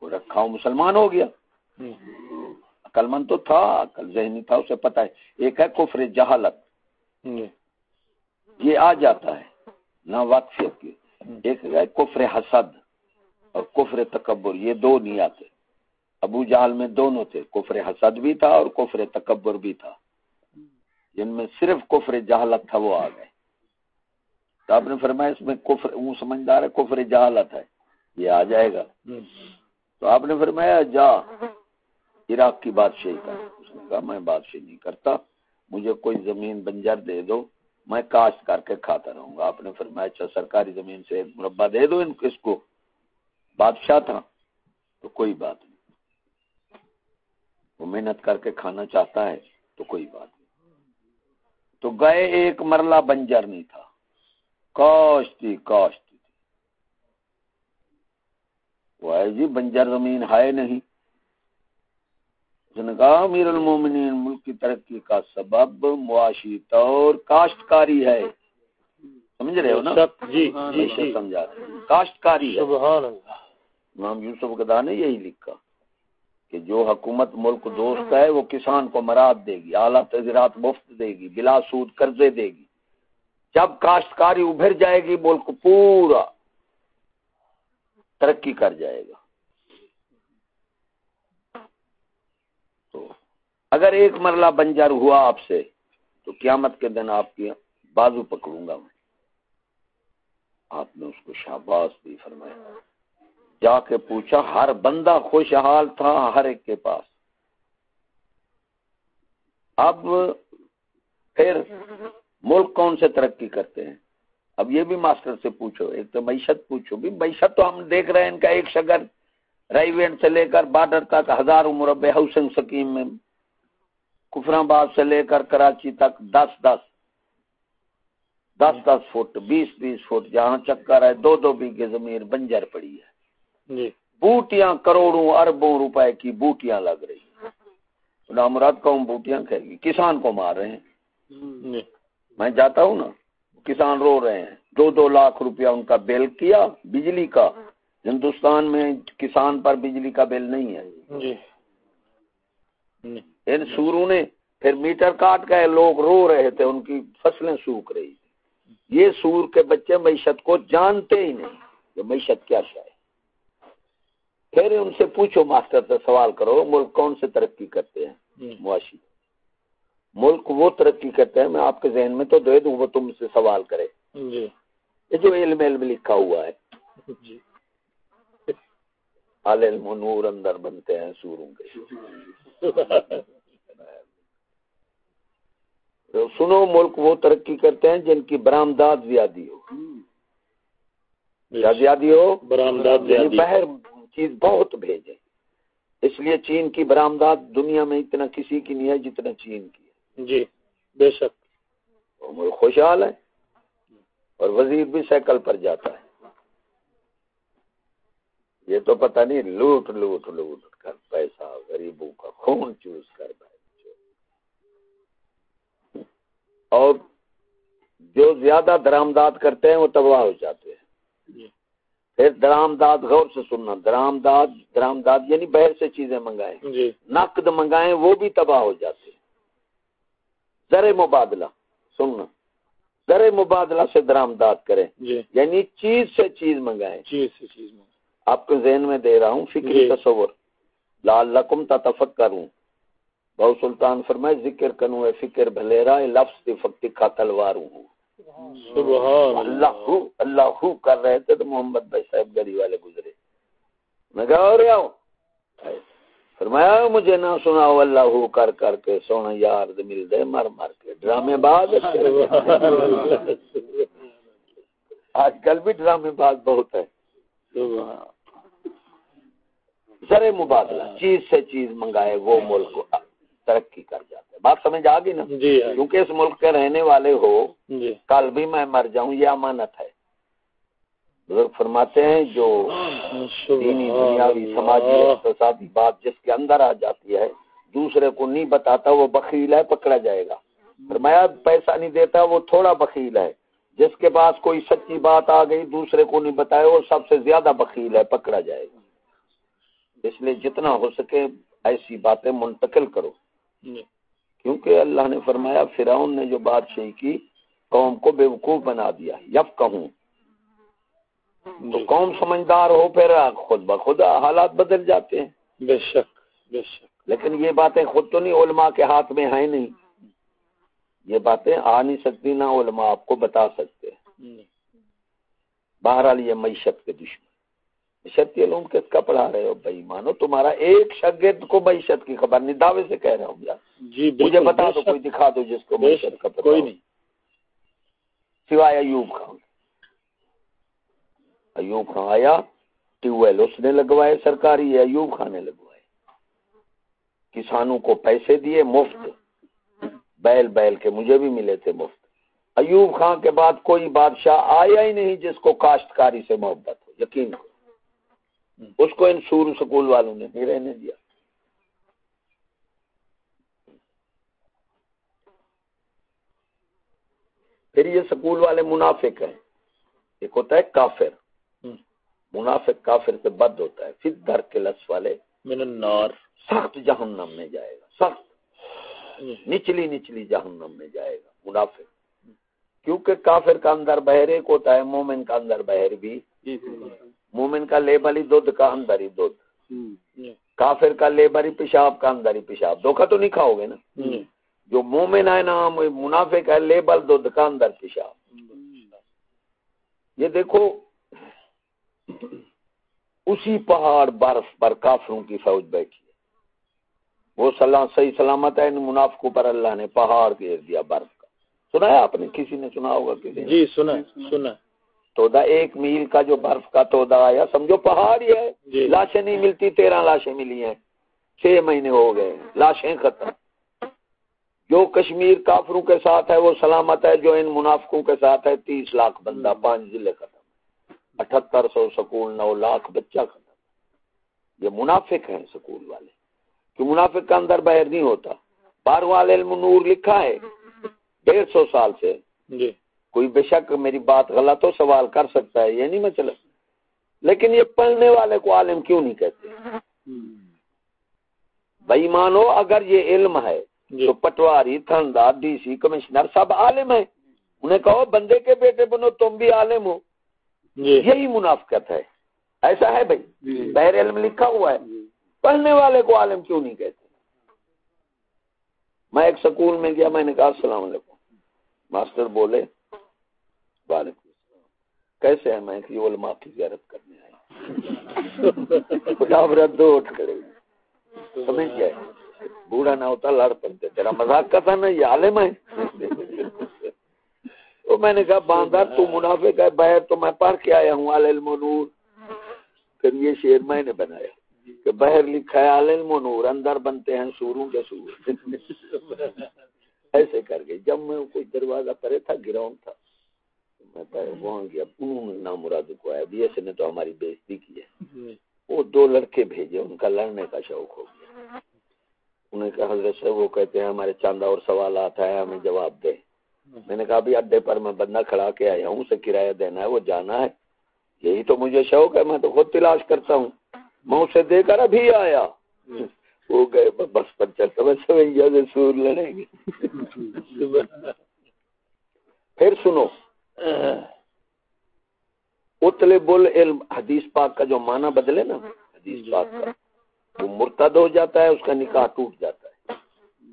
وہ رکھا ہوں مسلمان ہو گیا۔ عقل مند تو تھا عقل ذہنی تھا اسے پتا ہے۔ ایک ہے کفر جہالت۔ یہ آ جاتا ہے نہ واقفیت کی۔ ایک ہے کفر حسد اور کفر تکبر یہ دو نیات ابو جہل میں دونوں تھے کفر حسد بھی تھا اور کفر تکبر بھی تھا۔ جن میں صرف کفر جہالت تھا وہ آ گئے۔ تو آپ نے فرمایا اس میں کفر وہ سمجھدار ہے کفر جہالت ہے۔ یہ آ جائے گا۔ تو آپ نے فرمایا جا۔ عراق کی بادشاہی کا اس نے کہا میں بادشاہی نہیں کرتا۔ مجھے کوئی زمین بنجر دے دو۔ میں کاشت کر کے کھاتا رہوں گا۔ آپ نے فرمایا اچھا سرکاری زمین سے ایک مربع دے دو ان کس کو۔ بادشاہ تھا۔ تو کوئی بات نہیں۔ وہ محنت کر کے کھانا چاہتا ہے تو کوئی بات نہیں۔ تو گئے ایک مرلہ بنجر نہیں تھا۔ کاشت تھی کاشت تھی۔ وہ ہے جی بنجر زمین ہے نہیں۔ اس نے کہا امیر المومنین ملک کی ترقی کا سبب معاشی طور کاشتکاری ہے۔ سمجھ رہے ہو نا؟ جی جی سمجھا کاشتکاری ہے۔ سبحان اللہ۔ امام یوسف گدا نے یہی لکھا کہ جو حکومت ملک دوست ہے وہ کسان کو مراد دے گی اعلیٰ تجرات مفت دے گی بلا سود قرضے دے گی۔ جب کاشتکاری ابھر جائے گی، ملک پورا ترقی کر جائے گا۔ تو اگر ایک مرلہ بنجر ہوا آپ سے، تو قیامت کے دن آپ کی بازو پکڑوں گا میں۔ آپ نے اس کو شاباش دی فرمایا۔ جا کے پوچھا، ہر بندہ خوشحال تھا ہر ایک کے پاس۔ اب پھر ملک کون سے ترقی کرتے ہیں؟ اب یہ بھی ماسٹر سے پوچھو ایک تو معیشت پوچھو بھی۔ معیشت تو ہم دیکھ رہے ہیں ان کا ایک شگر رائیوینٹ سے لے کر بارڈر تک ہزاروں مربع ہاؤسنگ سکیم میں کفر آباد سے لے کر کراچی تک دس دس دس دس فٹ بیس بیس فٹ جہاں چکر ہے دو دو بیگے زمین بنجر پڑی ہے۔ جی۔ بوٹیاں کروڑوں اربوں روپے کی بوٹیاں لگ رہی ہیں۔ مراد قوم بوٹیاں کہے گی؟ کسان کو مار رہے ہیں۔ جی۔ میں جاتا ہوں نا کسان رو رہے ہیں۔ دو دو لاکھ روپیہ ان کا بل کیا بجلی کا۔ ہندوستان میں کسان پر بجلی کا بل نہیں ہے۔ جی۔ ان سوروں نے پھر میٹر کاٹ گئے لوگ رو رہے تھے ان کی فصلیں سوکھ رہی تھی یہ سور کے بچے معیشت کو جانتے ہی نہیں کہ معیشت کیا شاید پھر ان سے پوچھو ماسٹر سے سوال کرو ملک کون سے ترقی کرتے ہیں؟ معاشی۔ ملک وہ ترقی کرتے ہیں میں آپ کے ذہن میں تو دے دوں وہ تم سے سوال کرے۔ جی۔ یہ جو علم علم لکھا ہوا ہے۔ جی۔ علم و نور اندر بنتے ہیں سوروں کے۔ سنو ملک وہ ترقی کرتے ہیں جن کی برآمدات زیادی ہو۔ کیا زیادی ہو؟ برآمدات یعنی باہر چیز بہت بھیجے اس لیے چین کی برآمدات دنیا میں اتنا کسی کی نہیں ہے جتنا چین کی۔ ہے جی بے شک۔ ملک خوشحال ہے۔ اور وزیر بھی سائیکل پر جاتا ہے۔ یہ تو پتہ نہیں لوٹ لوٹ لوٹ کر پیسہ غریبوں کا خون چوس کر بھائی اور جو زیادہ درآمدات کرتے ہیں وہ تباہ ہو جاتے ہیں۔ جی۔ پھر درآمدات غور سے سننا درآمدات درآمدات یعنی باہر سے چیزیں منگائیں۔ جی۔ نقد منگائیں وہ بھی تباہ ہو جاتے ہیں۔ زر مبادلہ سننا۔ زر مبادلہ سے درآمدات کریں۔ جی۔ یعنی چیز سے چیز منگائیں۔ چیز سے چیز میں آپ کے ذہن میں دے رہا ہوں فکری جی۔ تصور۔ لال لکم تفک کروں بہو سلطان فرمائے ذکر کنو اے فکر بھلیرا لفظ فکتی کا تلواروں ہوں۔ سبحان اللہ۔ ہو اللہ ہو کر رہے تھے تو محمد بھائی صاحب گڑی والے گزرے۔ میں کہا اور آؤ فرمایا مجھے نہ سناؤ اللہ کر کر کے سونا یار مل دے مر مر کے۔ ڈرامے باز آج کل بھی ڈرامے باز بہت ہے۔ زر مبادلہ چیز سے چیز منگائے وہ ملک ترقی کر جاتے ہیں بات سمجھ آ گئی نا؟ جی۔ کیونکہ اس ملک کے رہنے والے ہو جی۔ کل بھی میں مر جاؤں یہ امانت ہے۔ بزرگ فرماتے ہیں جو دینی دنیاوی سماجی اقتصادی بات جس کے اندر آ جاتی ہے دوسرے کو نہیں بتاتا وہ بخیل ہے پکڑا جائے گا۔ فرمایا پیسہ نہیں دیتا وہ تھوڑا بخیل ہے۔ جس کے پاس کوئی سچی بات آ گئی دوسرے کو نہیں بتایا وہ سب سے زیادہ بخیل ہے پکڑا جائے گا۔ اس لیے جتنا ہو سکے ایسی باتیں منتقل کرو۔ جی۔ کیونکہ اللہ نے فرمایا فرعون نے جو بادشاہی کی قوم کو بے وقوف بنا دیا۔ یب کہوں تو قوم سمجھدار ہو پھر خود بخود حالات بدل جاتے ہیں۔ بے شک بے شک۔ لیکن یہ باتیں خود تو نہیں علماء کے ہاتھ میں ہیں نہیں۔ یہ باتیں آ نہیں سکتی نہ علماء آپ کو بتا سکتے۔ بہرحال یہ معیشت کے دشمن۔ معیشت علوم کس کا پڑھا رہے ہو؟ بھائی مانو تمہارا ایک شاگرد کو معیشت کی خبر نہیں دعوے سے کہہ رہا ہوں یار۔ جی مجھے بتا دو کوئی دکھا دو جس کو معیشت کا پتہ کوئی۔ نہیں۔ سوائے ایوب خان۔ ایوب خان آیا ٹیوب ویل اس نے لگوائے، سرکاری ایوب خان نے لگوائے۔ کسانوں کو پیسے دیے، مفت۔ بیل بیل کے مجھے بھی ملے تھے مفت۔ ایوب خان کے بعد کوئی بادشاہ آیا ہی نہیں جس کو کاشتکاری سے محبت ہو، یقین کو اس کو ان سور سکول والوں نے نہیں رہنے دیا۔ پھر یہ سکول والے منافق ہیں۔ ایک ہوتا ہے کافر۔ منافق کافر سے بد ہوتا ہے پھر در کے لس والے من النار سخت جہنم میں جائے گا سخت۔ جی نچلی نچلی جہنم میں جائے گا منافق۔ کیونکہ کافر کا اندر بہر ایک ہوتا ہے مومن کا اندر بہر بھی۔ مومن کا لیبل ہی دودھ کا اندر ہی دودھ۔ جی کافر کا لیبر ہی پیشاب کا اندر ہی پیشاب۔ دھوکا تو نہیں کھاؤ گے نا؟ جی جو مومن ہے نا منافق ہے لیبل دودھ کا اندر پیشاب۔ یہ دیکھو اسی پہاڑ برف پر کافروں کی فوج بیٹھی ہے۔ وہ سلام صحیح سلامت ہے ان منافقوں پر اللہ نے پہاڑ گھیر دیا برف کا۔ سنا ہے آپ نے؟ کسی نے سنا ہوگا کسی نے جی سنا سنا۔ تودا ایک میل کا جو برف کا تودا آیا سمجھو پہاڑ ہی ہے۔ جی۔ لاشیں نہیں ملتی تیرہ لاشیں ملی ہیں۔ چھ مہینے ہو گئے لاشیں ختم۔ جو کشمیر کافروں کے ساتھ ہے وہ سلامت ہے جو ان منافقوں کے ساتھ ہے تیس لاکھ بندہ پانچ ضلع ختم۔ اٹھہتر سو سکول نو لاکھ بچہ ختم یہ منافق ہیں سکول والے۔ کہ منافق کا اندر بہر نہیں ہوتا۔ بارہواں علم نور لکھا ہے۔ ڈیڑھ سو سال سے۔ جی۔ کوئی بے شک میری بات غلط ہو سوال کر سکتا ہے یہ نہیں میں چلا۔ لیکن یہ پڑھنے والے کو عالم کیوں نہیں کہتے؟ بھائی مانو اگر یہ علم ہے جی۔ تو پٹواری تھندار ڈی سی کمشنر سب عالم ہیں۔ انہیں کہو بندے کے بیٹے بنو تم بھی عالم ہو۔ جی یہی منافقت ہے۔ ایسا ہے بھائی۔ جی۔ بہر علم لکھا ہوا ہے۔ پڑھنے والے کو عالم کیوں نہیں کہتے؟ میں ایک سکول میں گیا میں نے کہا السلام علیکم۔ ماسٹر بولے وعلیکم السلام۔ کیسے ہیں؟ میں کہ علماء کی زیارت کرنے آئے خدا برد دو اٹھ کھڑے سمجھ گئے؟ بوڑھا نہ ہوتا لڑ پڑتے۔ تیرا مذاق کا تھا نا یہ عالم ہے۔ تو میں نے کہا باندار تو منافق ہے، بہر تو میں پڑھ کے آیا ہوں علم نور پھر یہ شعر میں نے بنایا کہ بہر لکھا ہے علم نور اندر بنتے ہیں سوروں کے سور۔ ایسے کر گئے جب میں کوئی دروازہ پرے تھا، گراؤنڈ تھا، میں وہاں گیا، انہوں نے نام مراد کو آیا، بی ایس نے تو ہماری بےزتی کی ہے۔ وہ دو لڑکے بھیجے، ان کا لڑنے کا شوق ہو گیا۔ انہیں کہا، حضرت صاحب، وہ کہتے ہیں، ہمارے چاندہ اور سوالات ہے ہمیں جواب دے۔ میں نے کہا ابھی اڈے پر میں بندہ کھڑا کے آیا ہوں اسے کرایہ دینا ہے وہ جانا ہے۔ یہی تو مجھے شوق ہے میں تو خود تلاش کرتا ہوں۔ میں اسے دے کر ابھی آیا۔ وہ گئے بس میں سوئیا سے سور لڑیں گے۔ پھر سنو۔ اتلے بول علم حدیث پاک کا جو معنی بدلے نا حدیث پاک کا وہ مرتد ہو جاتا ہے اس کا نکاح ٹوٹ جاتا ہے۔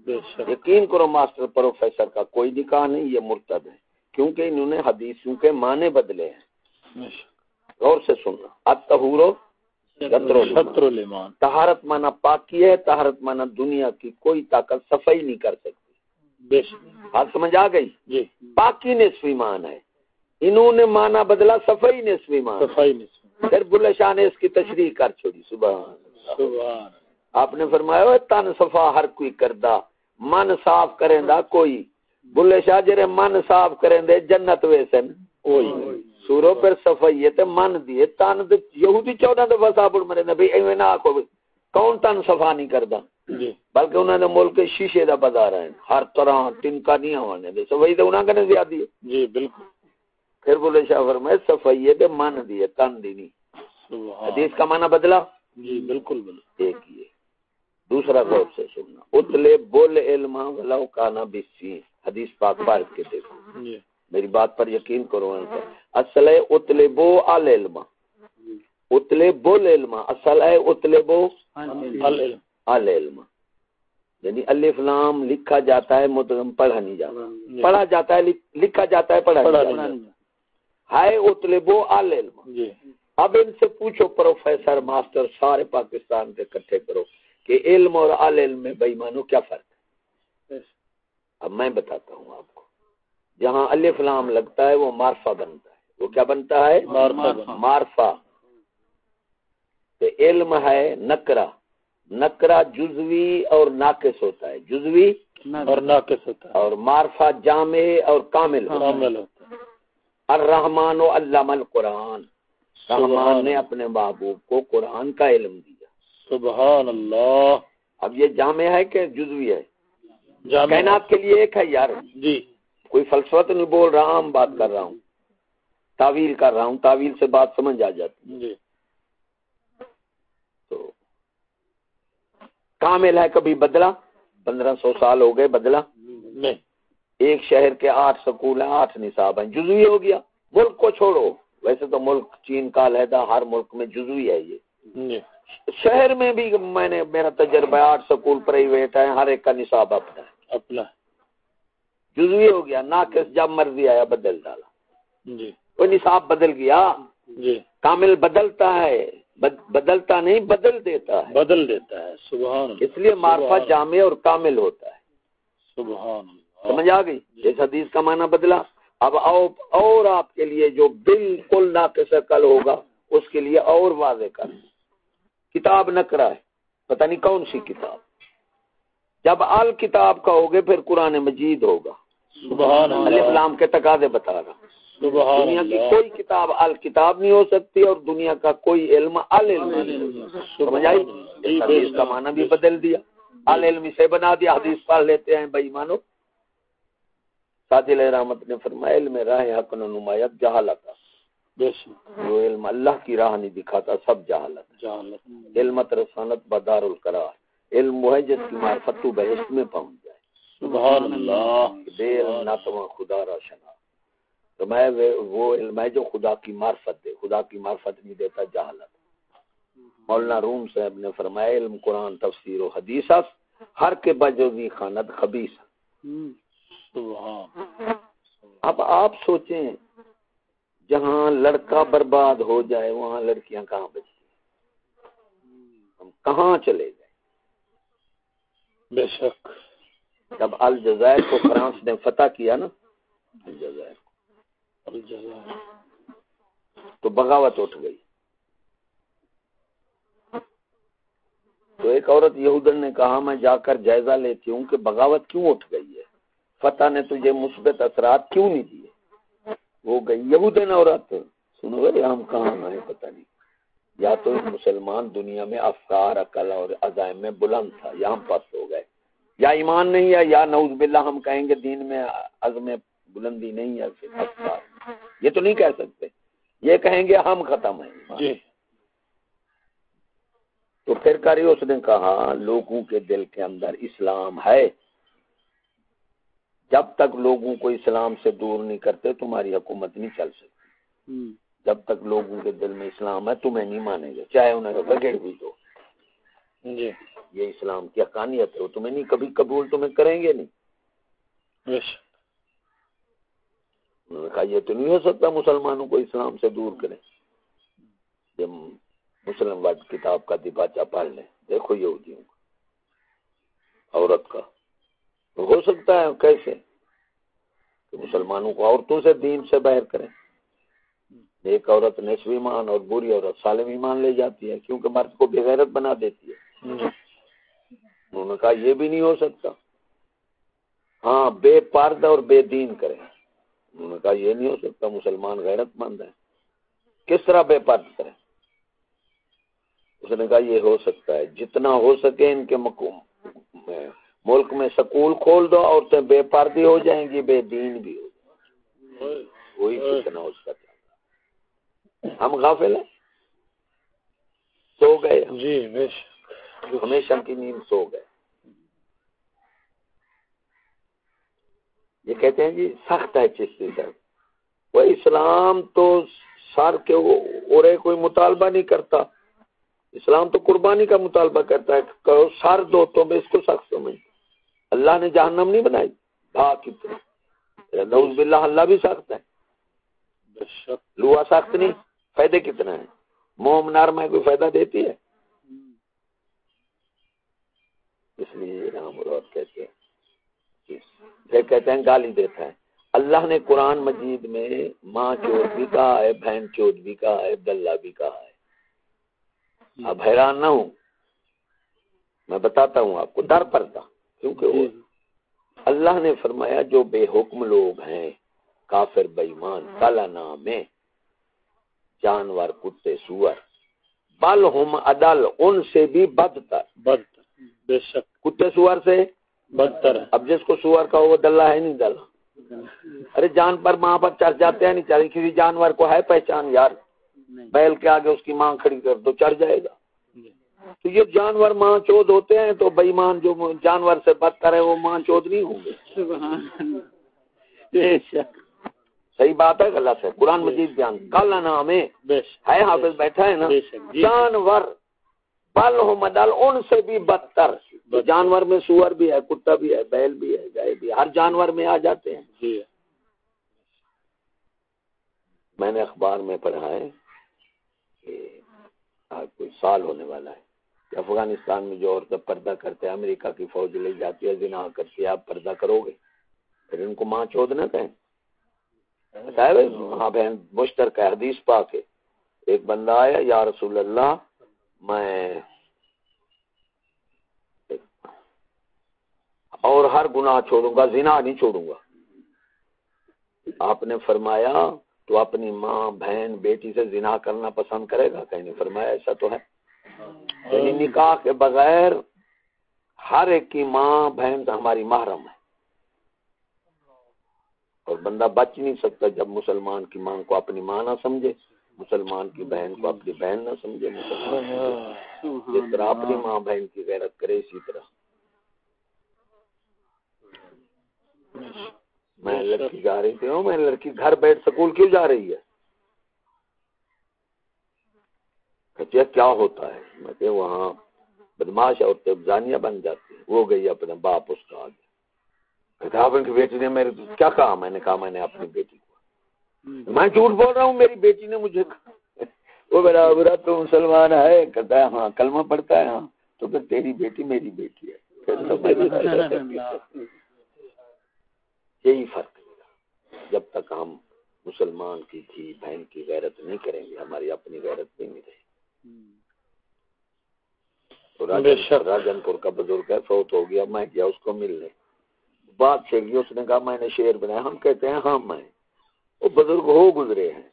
یقین کرو ماسٹر پروفیسر کا کوئی نکاح نہیں یہ مرتد ہے۔ کیونکہ انہوں نے حدیثوں کے معنی بدلے ہیں۔ غور سے سننا۔ شطر الایمان۔ طہارت مانا پاکی ہے طہارت مانا دنیا کی کوئی طاقت صفائی نہیں کر سکتی۔ بات سمجھ آ گئی؟ جی۔ پاکی نصف ایمان ہے۔ انہوں نے مانا بدلا صفائی نصف ایمان صفائی نصف۔ پھر بلے شاہ نے اس کی تشریح کر چھوڑی صبح سبحان آپ نے فرمایا "اوے تن صفا ہر کوئی کردہ من صاف کریں دا کوئی۔ بلے شاہ جرے من صاف کریں دے جنت ویسن اوئی سورو پر تے من دیے تن دے یہودی چودہ دفعہ صاحب مرے نے بھی ایویں نہ آکھو بھی کون تن صفا نہیں کردا؟ جی۔ بلکہ انہوں نے ملک شیشے دا بازار ہے ہر طرح ٹنکا نہیں ہونے دے۔ صفائی تے انہاں کنے زیادی ہے جی بالکل۔ پھر بولے شاہ فرمائے تے من دیے تن دی نہیں۔ حدیث کا معنی بدلا؟ جی بالکل بالکل ایک ہی ہے۔ دوسرا غور سے سننا۔ اتلے بول علم ولو کانا بسی حدیث پاک پڑھ کے دیکھو۔ جی۔ میری بات پر یقین کرو اصل ہے اتلے بو آل علم اتلے بول علم اصل ہے اتلے بو العلم آل علم یعنی الف لام لکھا جاتا ہے مدغم پڑھا نہیں جاتا۔ پڑھا جاتا ہے لکھ- لکھا جاتا ہے پڑھا نہیں جاتا۔ ہے اتلے بو علم جی۔ اب ان سے پوچھو پروفیسر ماسٹر سارے پاکستان کے اکٹھے کرو۔ کہ علم اور آل علم میں بےمانو کیا فرق ہے؟ اب میں بتاتا ہوں آپ کو۔ جہاں الف لام لگتا ہے وہ مارفا بنتا ہے۔ وہ کیا بنتا ہے؟ مارفا۔ تو علم ہے نکرا نکرا جزوی اور ناقص ہوتا ہے۔ جزوی اور ناقص ہوتا ہے۔ اور مارفا جامع اور کامل ہوتا ہے۔ الرحمن و علام القرآن۔ رحمان نے اپنے محبوب کو قرآن کا علم دیا۔ سبحان اللہ۔ اب یہ جامع ہے کہ جزوی ہے؟ کائنات کے لیے ایک ہے یار۔ جی۔ کوئی فلسفت نہیں بول رہا عام بات کر رہا ہوں۔ تعویل کر رہا ہوں تعویل سے بات سمجھ آ جاتی۔ جی۔ تو کامل ہے کبھی بدلا پندرہ سو سال ہو گئے بدلا نہیں۔ ایک شہر کے آٹھ سکول ہیں آٹھ نصاب ہیں۔ جزوی ہو گیا۔ ملک کو چھوڑو۔ ویسے تو ملک چین کا علیحدہ ہر ملک میں جزوی ہے یہ۔ جی۔ شہر میں بھی میں نے میرا تجربہ آٹھ سکول پرائیویٹ ہے ہر ایک کا نصاب اپنا ہے۔ اپنا۔ جزوی ہو گیا ناقص جب مرضی آیا بدل ڈالا۔ جی۔ وہ نصاب بدل گیا؟ جی۔ کامل بدلتا ہے بد- بدلتا نہیں بدل دیتا ہے۔ بدل دیتا ہے سبحان اس لیے معرفہ جامع اور کامل ہوتا ہے۔ سبحان سمجھ آ گئی؟ اس حدیث کا معنی بدلا۔ اب اور آپ کے لیے جو بالکل ناقص کل ہوگا اس کے لیے اور واضح کر۔ کتاب نکرا ہے پتہ نہیں کون سی کتاب۔ جب ال کتاب کا ہوگے پھر قرآن مجید ہوگا۔ سبحان الف اللہ لام کے تقاضے بتا رہا سبحان دنیا کی کوئی کتاب ال کتاب نہیں ہو سکتی اور دنیا کا کوئی علم ال علم سمجھ آئی؟ حدیث کا معنی بھی بدل دیا۔ ال علم سے بنا دیا۔ حدیث پڑھ لیتے ہیں بھائی مانو۔ ساجل رحمت نے فرمایا علم راہ حق نمایت جہالت جو علم اللہ کی راہ نہیں دکھاتا سب جہالت جہالت علمت رسانت بدار القرار علم وہ ہے جس کی معرفت تو بہشت میں پہنچ جائے۔ سبحان اللہ علم نہ تمام خدا را شنا۔ تو میں وہ- علم ہے جو خدا کی معرفت دے۔ خدا کی معرفت نہیں دیتا جہالت۔ مولانا روم صاحب نے فرمایا علم قرآن تفسیر و حدیث ہر کے بجوی خاند خبیث۔ سبحان۔ اب آپ سوچیں جہاں لڑکا برباد ہو جائے وہاں لڑکیاں کہاں بچتی ہم کہاں چلے گئے؟ بے شک۔ جب الجزائر کو فرانس نے فتح کیا نا الجزائر الجزائر۔ تو بغاوت اٹھ گئی۔ تو ایک عورت یہودن نے کہا میں جا کر جائزہ لیتی ہوں کہ بغاوت کیوں اٹھ گئی ہے؟ فتح نے تجھے مثبت اثرات کیوں نہیں دیے؟ وہ گئی یہودن عورت سنو گے ہم کہاں آئے پتہ نہیں۔ یا تو مسلمان دنیا میں افکار عقل اور عزائم میں بلند تھا یا ہم پست ہو گئے۔ یا ایمان نہیں ہے یا نعوذ باللہ ہم کہیں گے دین میں عزم بلندی نہیں ہے افکار۔ یہ تو نہیں کہہ سکتے۔ یہ کہیں گے ہم ختم ہیں۔ جی۔ تو پھر کری اس نے کہا لوگوں کے دل کے اندر اسلام ہے۔ جب تک لوگوں کو اسلام سے دور نہیں کرتے تمہاری حکومت نہیں چل سکتی۔ جب تک لوگوں کے دل میں اسلام ہے تمہیں نہیں مانے گا چاہے انہیں بگڑ بھی دو جی۔ یہ اسلام کی حقانیت ہے وہ تمہیں نہیں کبھی قبول تمہیں کریں گے نہیں۔ انہوں نے کہا یہ تو نہیں ہو سکتا مسلمانوں کو اسلام سے دور کریں۔ جب مسلم واد کتاب کا دباچہ پال لیں۔ دیکھو یہودیوں کا عورت کا۔ ہو سکتا ہے، کیسے؟ کہ مسلمانوں کو عورتوں سے دین سے باہر کریں۔ ایک عورت نصف ایمان اور بری عورت سالم ایمان لے جاتی ہے، کیونکہ مرد کو بغیرت بنا دیتی ہے۔ انہوں نے کہا، یہ بھی نہیں ہو سکتا۔ ہاں بے پرد اور بے دین کریں۔ انہوں نے کہا، یہ نہیں ہو سکتا، مسلمان غیرت مند ہے کس طرح بے پرد کریں؟ اس نے کہا، یہ ہو سکتا ہے، جتنا ہو سکے ان کے مقوم میں۔ ملک میں سکول کھول دو عورتیں بے پردی ہو جائیں گی بے دین بھی ہو جائیں گی۔ وہی کتنا اس کا چل رہا ہم غافل ہیں؟ سو گئے۔ جی ہمیشہ کی نیند سو گئے۔ یہ کہتے ہیں جی سخت ہے چشتی صاحب وہ اسلام تو سر کے اور کوئی مطالبہ نہیں کرتا۔ اسلام تو قربانی کا مطالبہ کرتا ہے۔ سر دو تو میں اس کو سخت سمجھ اللہ نے جہنم نہیں بنائی بھا کتنا نوز باللہ اللہ بھی سخت ہے۔ لوہا سخت نہیں فائدے کتنا ہے موم نرم ہے کوئی فائدہ دیتی ہے؟ اس لیے رام مراد کہتے ہیں پھر کہتے ہیں گالی دیتا ہے۔ اللہ نے قرآن مجید میں ماں چوت بھی کہا ہے بہن چوت بھی کہا ہے دلہ بھی کہا ہے۔ اب حیران نہ ہوں۔ میں بتاتا ہوں آپ کو ڈر پڑتا۔ کیونکہ وہ اللہ نے فرمایا جو بے حکم لوگ ہیں کافر بےمان کالا نام ہے جانور کتے سور بل ہم ادل ان سے بھی بدتر۔ بدتر بے شک۔ کتے سور سے؟ بدتر۔ اب جس کو سور کا وہ دلہ ہے نہیں دلہ۔ ارے جان پر ماں پر چڑھ جاتے ہیں نہیں چڑھ کسی جانور کو ہے پہچان یار؟ بیل کے آگے اس کی ماں کھڑی کر دو چڑھ جائے گا۔ تو یہ جانور ماں چود ہوتے ہیں تو بےمان جو جانور سے بدتر ہے وہ ماں چود نہیں ہوں گے۔ صحیح بات ہے غلط ہے۔ قرآن مجید بیان۔ کل نام ہے حافظ بیٹھا ہے نا؟ جی۔ جانور پل ہو مدل ان سے بھی بدتر۔ جانور میں سور بھی ہے کتا بھی ہے بیل بھی ہے گائے بھی ہر جانور میں آ جاتے ہیں۔ جی۔ میں نے اخبار میں پڑھا ہے کہ آج کوئی سال ہونے والا ہے۔ کہ افغانستان میں جو عورتیں پردہ کرتے ہیں، امریکہ کی فوج لے جاتی ہے جنا کرتی ہے، آپ پردہ کرو گے۔ پھر ان کو ماں چود نہ کہیں ہاں بہن، مشترکہ حدیث پا کے ایک بندہ آیا، یا رسول اللہ، میں اور ہر گناہ چھوڑوں گا، زنا نہیں چھوڑوں گا۔ آپ نے فرمایا تو اپنی ماں، بہن، بیٹی سے زنا کرنا پسند کرے گا؟ کہیں نہیں فرمایا، ایسا تو ہے۔ یعنی نکاح کے بغیر ہر ایک کی ماں، بہن ہماری محرم ہے۔ اور بندہ بچ نہیں سکتا جب مسلمان کی ماں کو اپنی ماں نہ سمجھے، مسلمان کی بہن کو اپنی بہن نہ سمجھے، مسلمان جس طرح اپنی ماں، بہن کی غیرت کرے، اسی طرح۔ میں لڑکی جا رہی تھی، میں لڑکی گھر بیٹھ سکول کیوں جا رہی ہے؟ کہتے کیا ہوتا ہے؟ میں کہ وہاں بدماش اور تبزانیاں بن جاتی ہیں۔ وہ گئی اپنے باپ اس کا آگے۔ آپ کی بیٹی نے میرے کیا کہا؟ میں نے کہا میں نے اپنی بیٹی کو۔ میں جھوٹ بول رہا ہوں میری بیٹی نے مجھے وہ میرا برا تو مسلمان ہے کہتا ہے ہاں کلمہ پڑتا ہے ہاں۔ تو پھر تیری بیٹی میری بیٹی ہے۔ یہی فرق جب تک ہم مسلمان کی تھی بہن کی غیرت نہیں کریں گے ہماری اپنی غیرت نہیں رہے راجن پور کا بزرگ ہے فوت ہو گیا میں گیا اس کو ملنے۔ بات چھیڑی اس نے کہا میں نے شیر بنایا۔ ہم کہتے ہیں ہاں میں وہ بزرگ ہو گزرے ہیں۔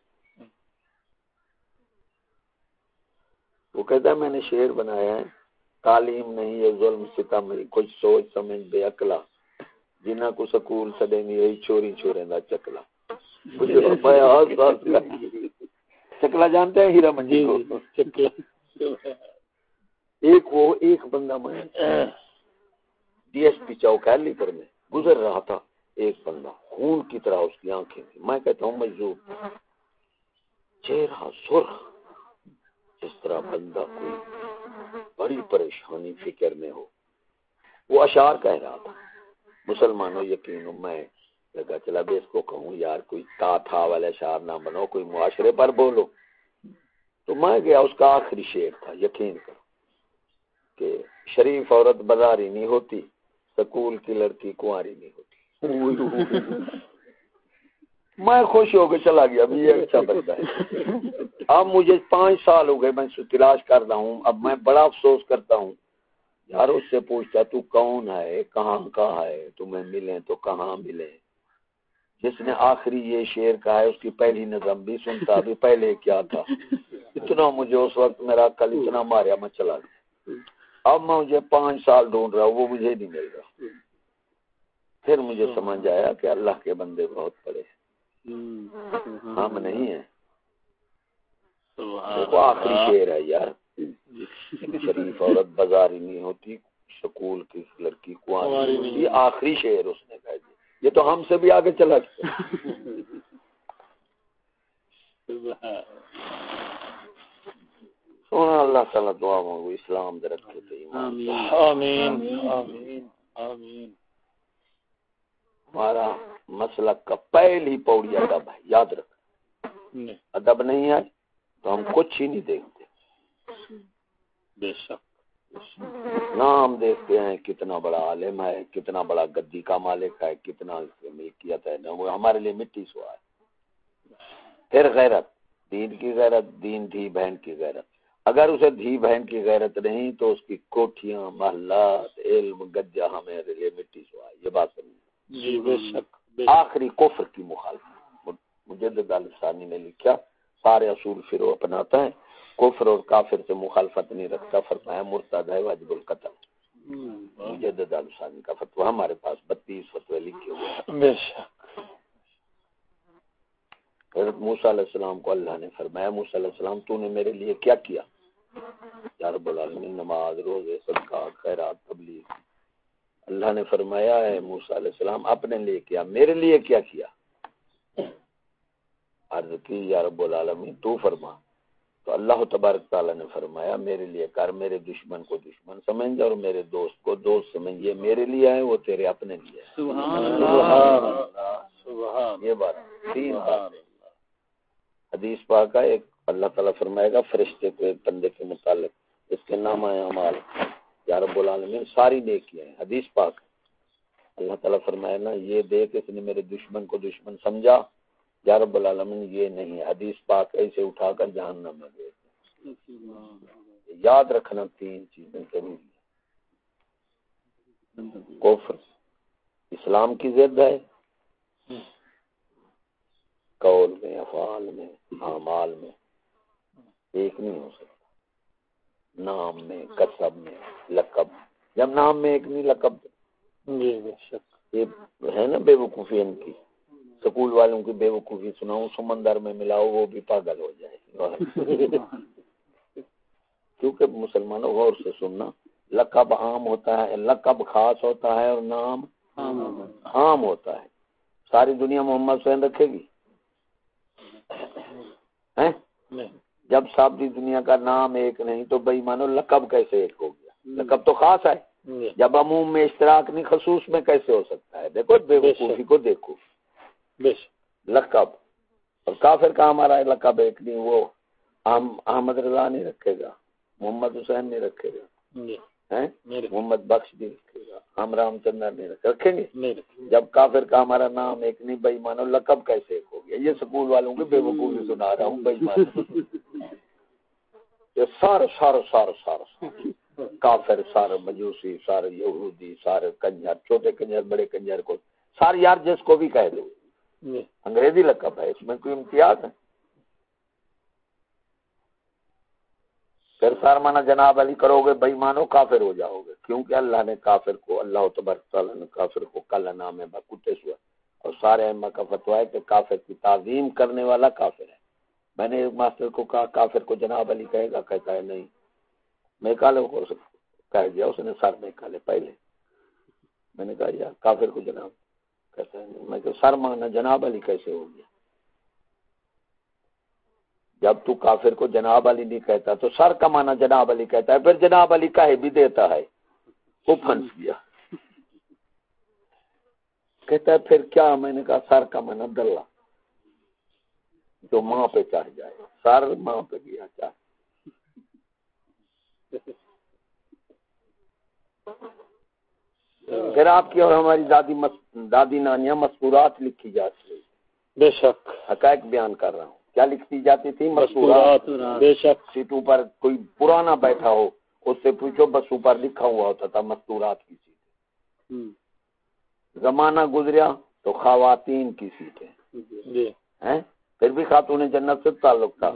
وہ کہتا ہے میں نے شیر بنایا ہے۔ تعلیم نہیں ہے ظلم ستم کچھ سوچ سمجھ بے اکلا جنہ کو سکول سدے نہیں رہی چوری چورے دا چکلا۔ چکلا جانتے ہیں ہیرا منجی کو۔ ایک وہ ایک بندہ میں ڈی ایس پی چوک علی پر میں۔ گزر رہا تھا ایک بندہ خون کی طرح اس کی آنکھیں تھی میں کہتا ہوں مجھور چہرہ سرخ۔ جس طرح بندہ کوئی بڑی پریشانی فکر میں ہو۔ وہ اشار کہہ رہا تھا مسلمانوں یقین میں لگا چلا بھی اس کو کہوں یار کوئی تا تھا والے اشار نہ بنو کوئی معاشرے پر بولو۔ تو میں گیا اس کا آخری شیر تھا یقین کرو کہ شریف عورت بازاری نہیں ہوتی سکول کی لڑکی کنواری نہیں ہوتی۔ میں خوش ہو کے چلا گیا اب یہ اچھا بنتا ہے۔ اب مجھے پانچ سال ہو گئے میں تلاش کر رہا ہوں اب میں بڑا افسوس کرتا ہوں۔ یار اس سے پوچھتا تو کون ہے؟ کہاں کا ہے؟ تمہیں ملے تو کہاں ملے جس نے آخری یہ شیر کہا ہے اس کی پہلی نظم بھی سنتا ابھی پہلے کیا تھا؟ اتنا مجھے اس وقت میرا کل اتنا ماریا میں چلا گیا۔ اب میں مجھے پانچ سال ڈھونڈ رہا ہوں وہ مجھے نہیں مل رہا۔ پھر مجھے سمجھ آیا کہ اللہ کے بندے بہت بڑے ہم نہیں ہیں۔ آخری شیر ہے یار۔ شریف عورت بازاری نہیں ہوتی سکول کی لڑکی کواری یہ آخری شعر اس نے کہا جی یہ تو ہم سے بھی آگے چلا گیا۔ سونا اللہ تعالیٰ دعا مانگو اسلام آمین۔ ہمارا مسلک کا پہلی پوڑی ادب ہے یاد رکھ۔ ادب نہیں ہے تو ہم کچھ ہی نہیں دیکھتے۔ بے شک۔ نام دیکھتے ہیں کتنا بڑا عالم ہے کتنا بڑا گدی کا مالک ہے کتنا ملکیت ہے وہ ہمارے لیے مٹی سوا ہے۔ پھر غیرت دین کی غیرت دین تھی بہن کی غیرت۔ اگر اسے دھی بہن کی غیرت نہیں تو اس کی کوٹھیاں محلات علم گدیا ہمارے لیے مٹی سوا یہ بات سمجھ جی بے شک آخری کفر کی مخالفت۔ مجدد الثانی نے لکھا سارے اصول پھر وہ اپناتا ہے۔ کفر اور کافر سے مخالفت نہیں رکھتا فرمایا مرتد ہے واجب القتل۔ مجدد الثانی کا فتویٰ ہمارے پاس بتیس فتوے لکھے ہوئے ہیں۔ بے شک۔ حضرت موسیٰ علیہ السلام کو اللہ نے فرمایا موسیٰ علیہ السلام تو نے میرے لیے کیا کیا؟ یا رب العالمین نماز روزے صدقہ خیرات تبلیغ۔ اللہ نے فرمایا ہے موسیٰ علیہ السلام اپنے لیے کیا میرے لیے کیا کیا؟ عرض کی یا رب العالمین تو فرما۔ تو اللہ تبارک تعالیٰ نے فرمایا میرے لیے کر میرے دشمن کو دشمن سمجھ اور میرے دوست کو دوست سمجھ یہ میرے لیے ہے وہ تیرے اپنے لیے ہے۔ سبحان اللہ سبحان یہ بات تین حدیث پاک ہے ایک اللہ تعالیٰ فرمائے گا فرشتے کو ایک بندے کے متعلق اس کے نام آئے ہمارے یا رب العالمین ساری نیکیاں ہیں۔ حدیث پاک اللہ تعالیٰ فرمائے نا یہ دیکھ اس نے میرے دشمن کو دشمن سمجھا۔ یا رب العالمین یہ نہیں حدیث پاک ایسے اٹھا کر جہنم میں گئے یاد رکھنا تین چیزیں ضروری کفر اسلام کی ضد ہے۔ قول میں افعال میں اعمال میں ایک نہیں ہو سکتا۔ نام میں کسب میں لقب۔ جب نام میں ایک نہیں لقب۔ جی یہ ہے نا بے وقوفی ان کی۔ سکول والوں کی بے وقوفی سناؤ سمندر میں ملاؤ وہ بھی پاگل ہو جائے کیونکہ مسلمانوں غور سے سننا لقب عام ہوتا ہے لقب خاص ہوتا ہے اور نام عام ہوتا ہے ساری دنیا محمد حسین رکھے گی جب سابری دنیا کا نام ایک نہیں تو بھائی مانو لقب کیسے ایک ہو گیا لقب تو خاص ہے جب عموم میں اشتراک نہیں خصوص میں کیسے ہو سکتا ہے دیکھو بے وقوفی کو دیکھو لقب۔ اور کافر کا ہمارا لقب ایک نہیں وہ احمد رضا نہیں رکھے گا محمد حسین نہیں رکھے گا۔ محمد بخش نہیں رکھے گا۔ ہم رام چندر نہیں رکھیں گے؟ جب کافر کا ہمارا نام ایک نہیں بھائی مانو لقب کیسے ایک ہو گیا؟ یہ سکول والوں کے بے وقوفی سنا رہا ہوں بھائی مانو یہ سارے سارے سارے سارے۔ کافر سارے مجوسی سارے یہودی سارے کنجر چھوٹے کنجر بڑے کنجر کو سارے یار جس کو بھی کہہ دو۔ انگریزی لقب ہے، اس میں کوئی امتیاز ہے؟ پھر سار مانا جناب علی، کرو گے بھائی مانو کافر ہو جاؤ گے۔ کیونکہ اللہ نے کافر کو، اللہ تبارک تعالیٰ نے کافر کو کل نام ہے بکتے ہوا اور سارے اما کا فتوا ہے کہ کافر کی تعظیم کرنے والا کافر ہے۔ میں نے ایک ماسٹر کو کہا، کافر کو جناب علی کہے گا؟ کہتا ہے، نہیں۔ میں کالے کو کہہ دیا، اس نے سر میں کالے پہلے۔ میں نے کہا، یار، کافر کو جناب کہتا ہے نہیں میں کہ سر مانا جناب علی کیسے ہو گیا؟ جب تو کافر کو جناب علی نہیں کہتا تو سر کا مانا جناب علی کہتا ہے، پھر جناب علی کہے بھی دیتا ہے۔ وہ پھنس گیا۔ کہتا ہے، پھر کیا؟ میں نے کہا، سر کا مانا دلہ جو ماں پہ چڑھ جائے۔ سر ماں پہ گیا چاہ پھر آپ کی اور ہماری دادی مس... دادی نانیاں مسکورات لکھی جاتی بے شک۔ حقائق بیان کر رہا ہوں۔ کیا لکھتی جاتی تھی؟ مسکورات بے شک۔ سیٹوں پر کوئی پرانا بیٹھا ہو اس سے پوچھو بس اوپر لکھا ہوا ہوتا تھا مستورات کی سیٹیں۔ زمانہ گزریا تو خواتین کی سیٹیں۔ جی۔ پھر بھی خاتون جنت سے تعلق تھا۔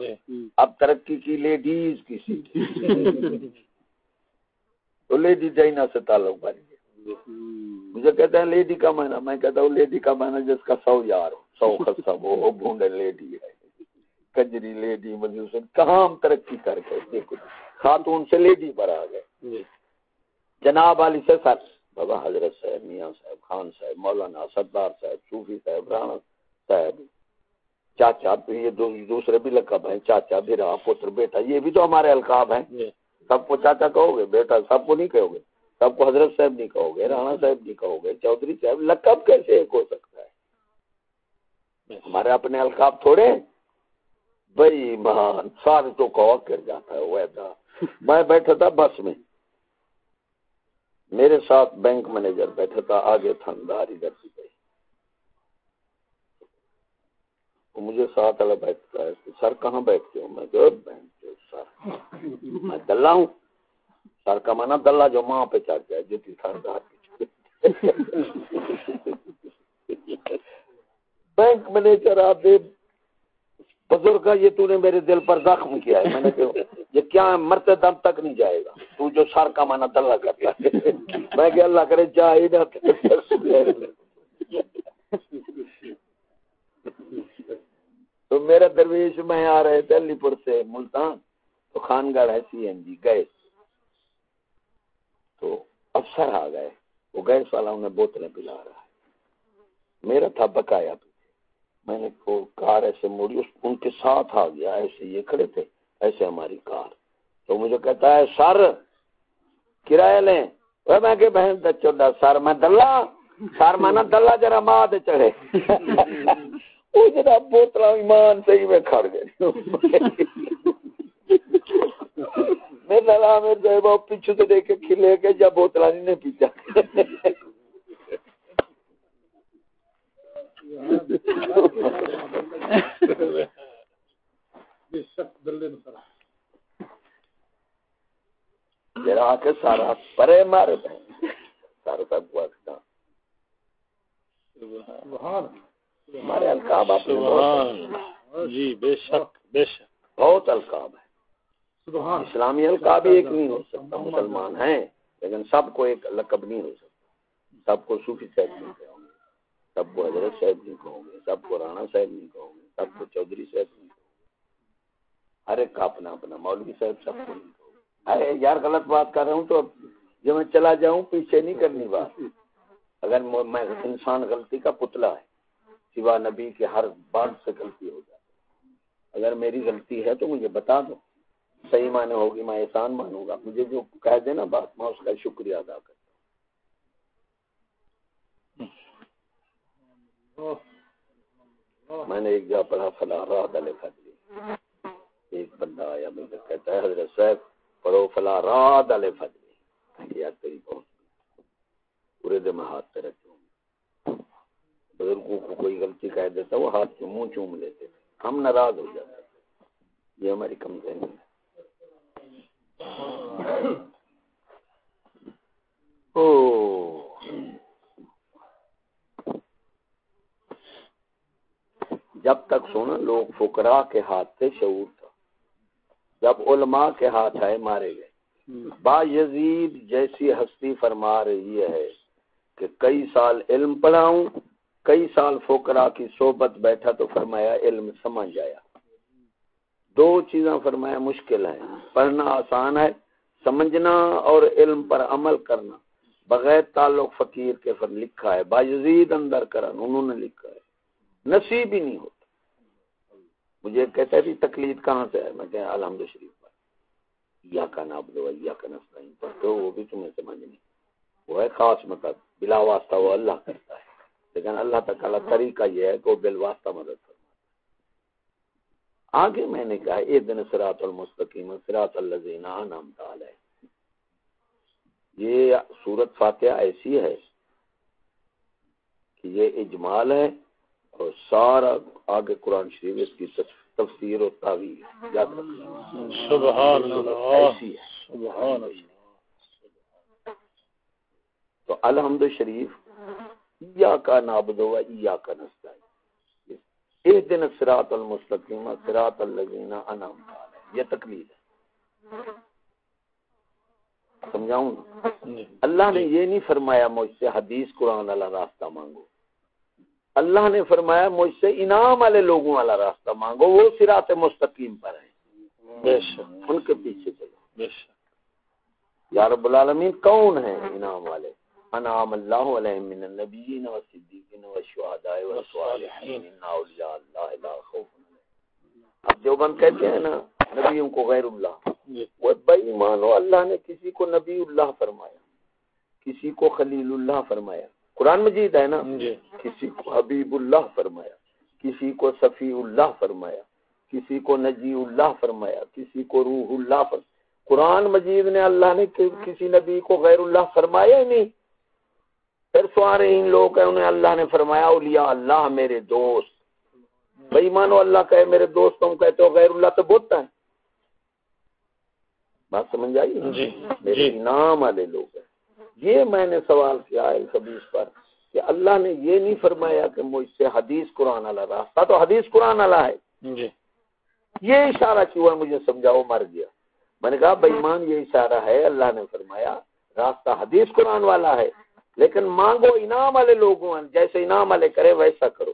اب ترقی کی لیڈیز کی سیٹ تو لیڈی جائنا سے تعلق بن گیا مجھے کہتے ہیں لیڈی کا معنی میں کہتا ہوں لیڈی کا معنی جس کا سو یار ہو سو خصب ہو بھونڈے لیڈی ہے کجری لیڈی مجھے کہاں ہم ترقی کر کے دیکھو خاتون سے لیڈی پر آ گئے۔ جی۔ جناب علی سے سر بابا حضرت صاحب میاں صاحب خان صاحب مولانا سردار صاحب صوفی صاحب رانا صاحب چاچا یہ دوسرے بھی لقب ہیں چاچا بھیرا پتر بیٹا یہ بھی تو ہمارے القاب ہیں۔ جی۔ سب کو چاچا کہو گے بیٹا سب کو نہیں کہو گے۔ سب کو حضرت صاحب نہیں کہو گے، رانا صاحب نہیں کہو گے، چودھری صاحب لقب کیسے ایک ہو سکتا ہے؟ ہمارے اپنے القاب تھوڑے بھائی مان سارے تو کہو کر جاتا ہے ویسا میں بیٹھا تھا بس میں۔ میرے ساتھ بینک مینیجر بیٹھا تھا، آگے تھندار ادھر سے گئی مجھے ساتھ والا بیٹھتا ہے، سر کہاں بیٹھتے ہو؟ میں کہ بینک سر۔ میں دلہ ہوں۔ سر کا مانا دلہ جو ماں پہ چڑھ جائے جو تھندار بینک مینیجر آپ بزرگ یہ تو نے میرے دل پر زخم کیا ہے۔ میں نے کہا، یہ کیا ہے؟ مرتے دم تک نہیں جائے گا۔ تو جو سر کا مانا دلہ کرتا ہے۔ میں کہ اللہ کرے جائے نہ تو میرے درویش، میں آ رہے تھے علی پور سے، ملتان۔ تو خان گڑھ ہے سی این جی گئے۔ تو افسر آ گئے۔ وہ گیس والا انہیں بوتلیں پلا رہا ہے۔ میرا تھا بکایا میں نے کو کار ایسے موڑی ان کے ساتھ آ گیا، ایسے یہ کھڑے تھے، ایسے ہماری کار۔ تو مجھے کہتا ہے، سر، کرایہ لیں۔ میں کہ بہن چوڈا، سر، میں دلہ، سر مانا دلہ، جرا ماں دے چڑھے۔ وہ جرا بوتلا ایمان سے ہی میں کھڑ گئے میں دلہ میں جو پیچھے سے دیکھ کے کھلے کے جب بوتلا نہیں پیچھا سارا پرے مارے سارا سب ہمارے القاب آپ جی بے شک بے شک۔ بہت القاب ہے۔ اسلامی القاب ایک نہیں ہو سکتا مسلمان ہیں لیکن سب کو ایک لقب نہیں ہو سکتا۔ سب کو صوفی صاحب نہیں کہو گے سب کو حضرت صاحب نہیں کہو گے سب کو رانا صاحب نہیں کہو گے سب کو چودھری صاحب نہیں کہو گے۔ ہر ایک کا اپنا اپنا مولوی صاحب سب کو نہیں کہو ارے یار غلط بات کر رہا ہوں تو جب میں چلا جاؤں پیچھے نہیں کرنی بات۔ اگر میں انسان غلطی کا پتلا ہے سوا نبی کے ہر بات سے غلطی ہو جاتی اگر میری غلطی ہے تو مجھے بتا دو۔ صحیح معنی ہوگی، میں احسان مانوں گا۔ مجھے جو کہہ دینا بات، میں اس کا شکریہ ادا کرتا ہوں۔ میں نے ایک جا پڑھا، فلاں راہ دلے فضلی ایک بندہ آیا مجھے کہتا ہے، حضرت صاحب، پڑھو، فلاں راہ دلے فضلی تیری پہنچ پورے دن میں ہاتھ پہ رکھتا ہوں۔ بزرگوں کو کوئی غلطی کہہ دیتا، وہ ہاتھ سے منہ چوم لیتے۔ ہم ناراض ہو جاتے۔ یہ ہماری کمزوری ہے۔ Oh. جب تک سونا لوگ فکرا کے ہاتھ سے شعور تھا۔ جب علماء کے ہاتھ آئے، مارے گئے۔ با یزید جیسی ہستی فرما رہی ہے کہ کئی سال علم پڑھاؤں، کئی سال فوکرا کی صحبت بیٹھا تو فرمایا، علم سمجھ آیا۔ دو چیزاں فرمایا مشکل ہے پڑھنا آسان ہے سمجھنا اور علم پر عمل کرنا۔ بغیر تعلق فقیر کے فر لکھا ہے باجزید اندر کرن انہوں نے لکھا ہے۔ نصیب ہی نہیں ہوتا۔ مجھے کہتا ہے تکلیف کہاں سے ہے؟ میں کہ الحمد شریف پر۔ یا کا ناب دو یا کا نسطین پڑھتے ہو وہ بھی تمہیں سمجھ نہیں۔ وہ ہے خاص مطلب بلا واسطہ وہ اللہ کرتا ہے۔ لیکن اللہ تعالیٰ طریقہ یہ ہے کہ وہ بل واسطہ مدد کرتا آگے میں نے کہا اے دن سرات المستقیم سرات الزین نام ہے یہ سورت فاتحہ ایسی ہے کہ یہ اجمال ہے اور سارا آگے قرآن شریف اس کی تفسیر و تعویل۔ سبحان ایسی ہے۔ تو الحمد شریف یا کا نابد ہوا یا کا نستا ایک دن سراط المستقیم سراط الذین انعام یہ تکلیف ہے۔ سمجھاؤں؟ اللہ نے یہ نہیں فرمایا مجھ سے حدیث قرآن والا راستہ مانگو۔ اللہ نے فرمایا مجھ سے انعام والے لوگوں والا راستہ مانگو وہ سراط مستقیم پر ہے ان کے پیچھے چلو۔ یا رب العالمین کون ہے انعام والے؟ انعام اللہ علیہ من النبیین و صدیقین و شہداء و صالحین. ان اولیاء اللہ لا خوف اب جو بند کہتے ہیں نا نبیوں کو غیر اللہ. جی۔ وہ بے ایمان ہو اللہ نے کسی کو نبی اللہ فرمایا کسی کو خلیل اللہ فرمایا. قرآن مجید ہے نا؟ جی۔ کسی کو حبیب اللہ فرمایا کسی کو صفی اللہ فرمایا کسی کو نجی اللہ فرمایا کسی کو روح اللہ فرمایا. قرآن مجید نے اللہ نے کسی نبی کو غیر اللہ فرمایا ہی نہیں پھر سوارے ان لوگ ہیں انہیں اللہ نے فرمایا اولیاء اللہ میرے دوست۔ بھائی مانو اللہ کہے میرے دوست تم کہتے ہو غیر اللہ تو بہت ہے بات سمجھ آئی؟ جی میرے جی۔ نام والے لوگ ہیں۔ یہ میں نے سوال کیا ہے خبیص پر کہ اللہ نے یہ نہیں فرمایا کہ مجھ سے حدیث قرآن والا راستہ تو حدیث قرآن والا ہے۔ جی۔ یہ اشارہ کیوں ہے؟ مجھے سمجھاؤ مر گیا۔ میں نے کہا بےمان یہ اشارہ ہے اللہ نے فرمایا راستہ حدیث قرآن والا ہے۔ لیکن مانگو انعام والے لوگوں جیسے انعام والے کرے ویسا کرو۔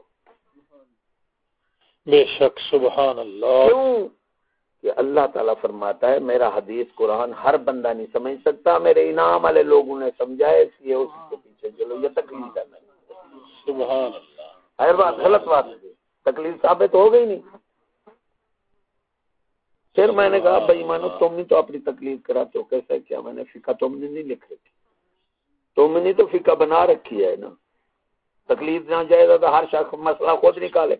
بے شک سبحان اللہ۔ کیوں؟ کہ اللہ تعالیٰ فرماتا ہے میرا حدیث قرآن ہر بندہ نہیں سمجھ سکتا میرے انعام والے لوگوں نے سمجھا ہے اس لیے اس کے پیچھے چلو یہ تکلیف ہے سبحان اللہ۔ ہر بات غلط بات تکلیف ثابت ہو گئی نہیں۔ پھر میں نے کہا بھائی مانو تم نے تو اپنی تکلیف کراتے ہو کیسا کیا؟ میں نے فکا تم نے نہیں لکھ رکھی۔ تم نے تو فکا بنا رکھی ہے نا۔ تکلیف نہ جائے گا تو ہر شخص مسئلہ خود نکالے۔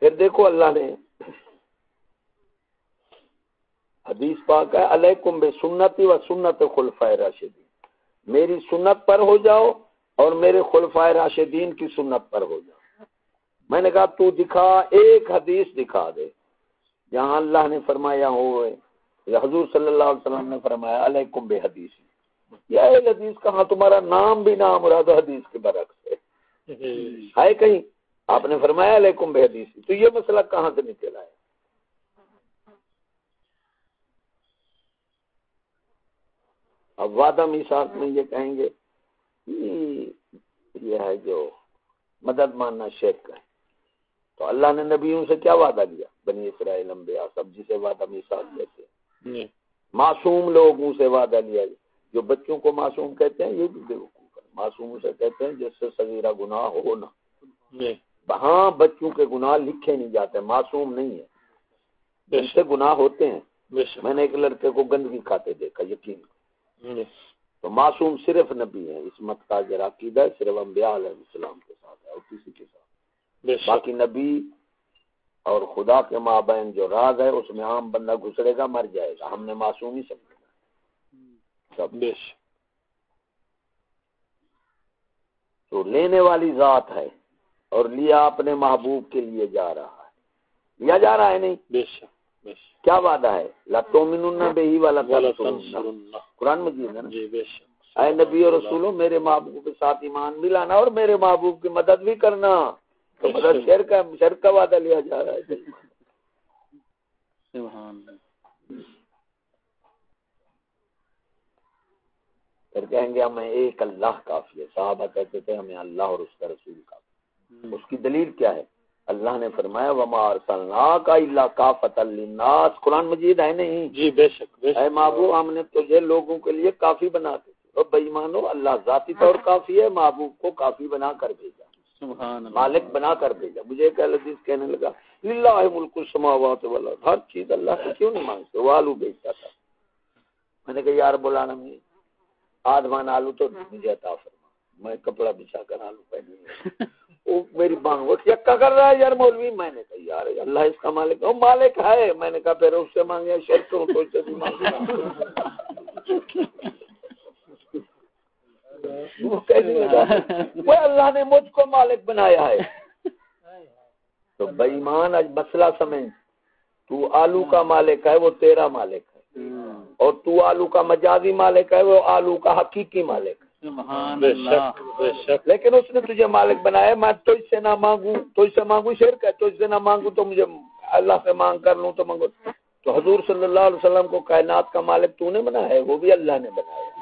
پھر دیکھو اللہ نے حدیث پاک ہے، علیکم بے سنتی و سنت خلفائے راشدین۔ میری سنت پر ہو جاؤ اور میرے خلفائے راشدین کی سنت پر ہو جاؤ۔ میں نے کہا تو دکھا، ایک حدیث دکھا دے۔ جہاں اللہ نے فرمایا ہو حضور صلی اللہ علیہ وسلم نے فرمایا، علیکم بے حدیث یا ایک حدیث، کہاں تمہارا نام بھی نام مراد حدیث کے برعکس ہے؟ ہے کہیں، آپ نے فرمایا علیکم بے حدیث تو یہ مسئلہ کہاں سے نکل آیا؟ اب وعدہ میساک میں یہ کہیں گے، یہ ہے جو مدد ماننا شیخ کا ہے۔ تو اللہ نے نبیوں سے کیا وعدہ کیا؟ بنی اسرائیل، انبیاء، سب جسے وعدہ مثال کہتے ہیں۔ معصوم لوگوں سے وعدہ لیا جو بچوں کو معصوم کہتے ہیں یہ بھی بے وقوف ہے۔ معصوم سے کہتے ہیں جس سے سگیرہ گناہ ہو نا جی۔ ہاں بچوں کے گناہ لکھے نہیں جاتے معصوم نہیں ہے سے گناہ ہوتے ہیں۔ میں نے ایک لڑکے کو گندگی کھاتے دیکھا یقین۔ جی۔ تو معصوم صرف نبی ہے اسمت کا ذرا قیدا صرف انبیاء علیہ السلام کے ساتھ ہے اور کسی کے ساتھ۔ باقی نبی اور خدا کے مابین جو راز ہے اس میں عام بندہ گزرے گا مر جائے گا۔ ہم نے معصوم ہی سمجھا۔ تو لینے والی ذات ہے اور لیا اپنے محبوب کے لیے جا رہا ہے۔ لیا جا رہا ہے نہیں؟ بے شک کیا وعدہ ہے؟ لتو من بے ہی والا قرآن مجید ہے نا؟ جی بے شک۔ اے نبی اور رسولوں میرے محبوب کے ساتھ ایمان بھی لانا اور میرے محبوب کی مدد بھی کرنا۔ تو مطلب شیر کا شیر کا وعدہ لیا جا رہا ہے۔ پھر کہیں گے ہمیں ایک اللہ کافی ہے۔ صحابہ کہتے تھے ہمیں اللہ اور اس کا رسول کافی اس کی دلیل کیا ہے؟ اللہ نے فرمایا وما ارسلنا کا اللہ کا فتح للناس۔ قرآن مجید ہے نہیں؟ جی بے شک اے محبوب ہم نے تجھے لوگوں کے لیے کافی بنا اور بے مانو اللہ ذاتی طور کافی ہے محبوب کو کافی بنا کر بھیجا۔ سبحان مالک بنا کر بھیجا مجھے ایک عزیز کہنے لگا اللہ ملک السماوات والارض۔ ہر چیز اللہ سے کیوں نہیں مانگتے؟ وہ آلو بیچتا تھا۔ میں نے کہا یار بولانا میں آدمان آلو تو مجھے عطا فرما۔ میں کپڑا بچھا کر آلو پہنی وہ میری بانگ وہ چکا کر رہا ہے یار مولوی۔ میں نے کہا، یار اللہ اس کا مالک وہ مالک ہے۔ میں نے کہا، پھر اس سے مانگے شرط ہوں تو اس سے بھی مانگا وہ اللہ نے مجھ کو مالک بنایا ہے۔ تو بےمان آج مسئلہ سمجھ۔ تو آلو کا مالک ہے وہ تیرا مالک ہے۔ اور تو آلو کا مجازی مالک ہے وہ آلو کا حقیقی مالک ہے۔ لیکن اس نے تجھے مالک بنایا میں تو اس سے نہ مانگوں تو اس سے مانگوں شرک ہے تو اس سے نہ مانگوں تو مجھے اللہ سے مانگ کر لوں تو مانگو تو حضور صلی اللہ علیہ وسلم کو کائنات کا مالک تو نے بنایا ہے وہ بھی اللہ نے بنایا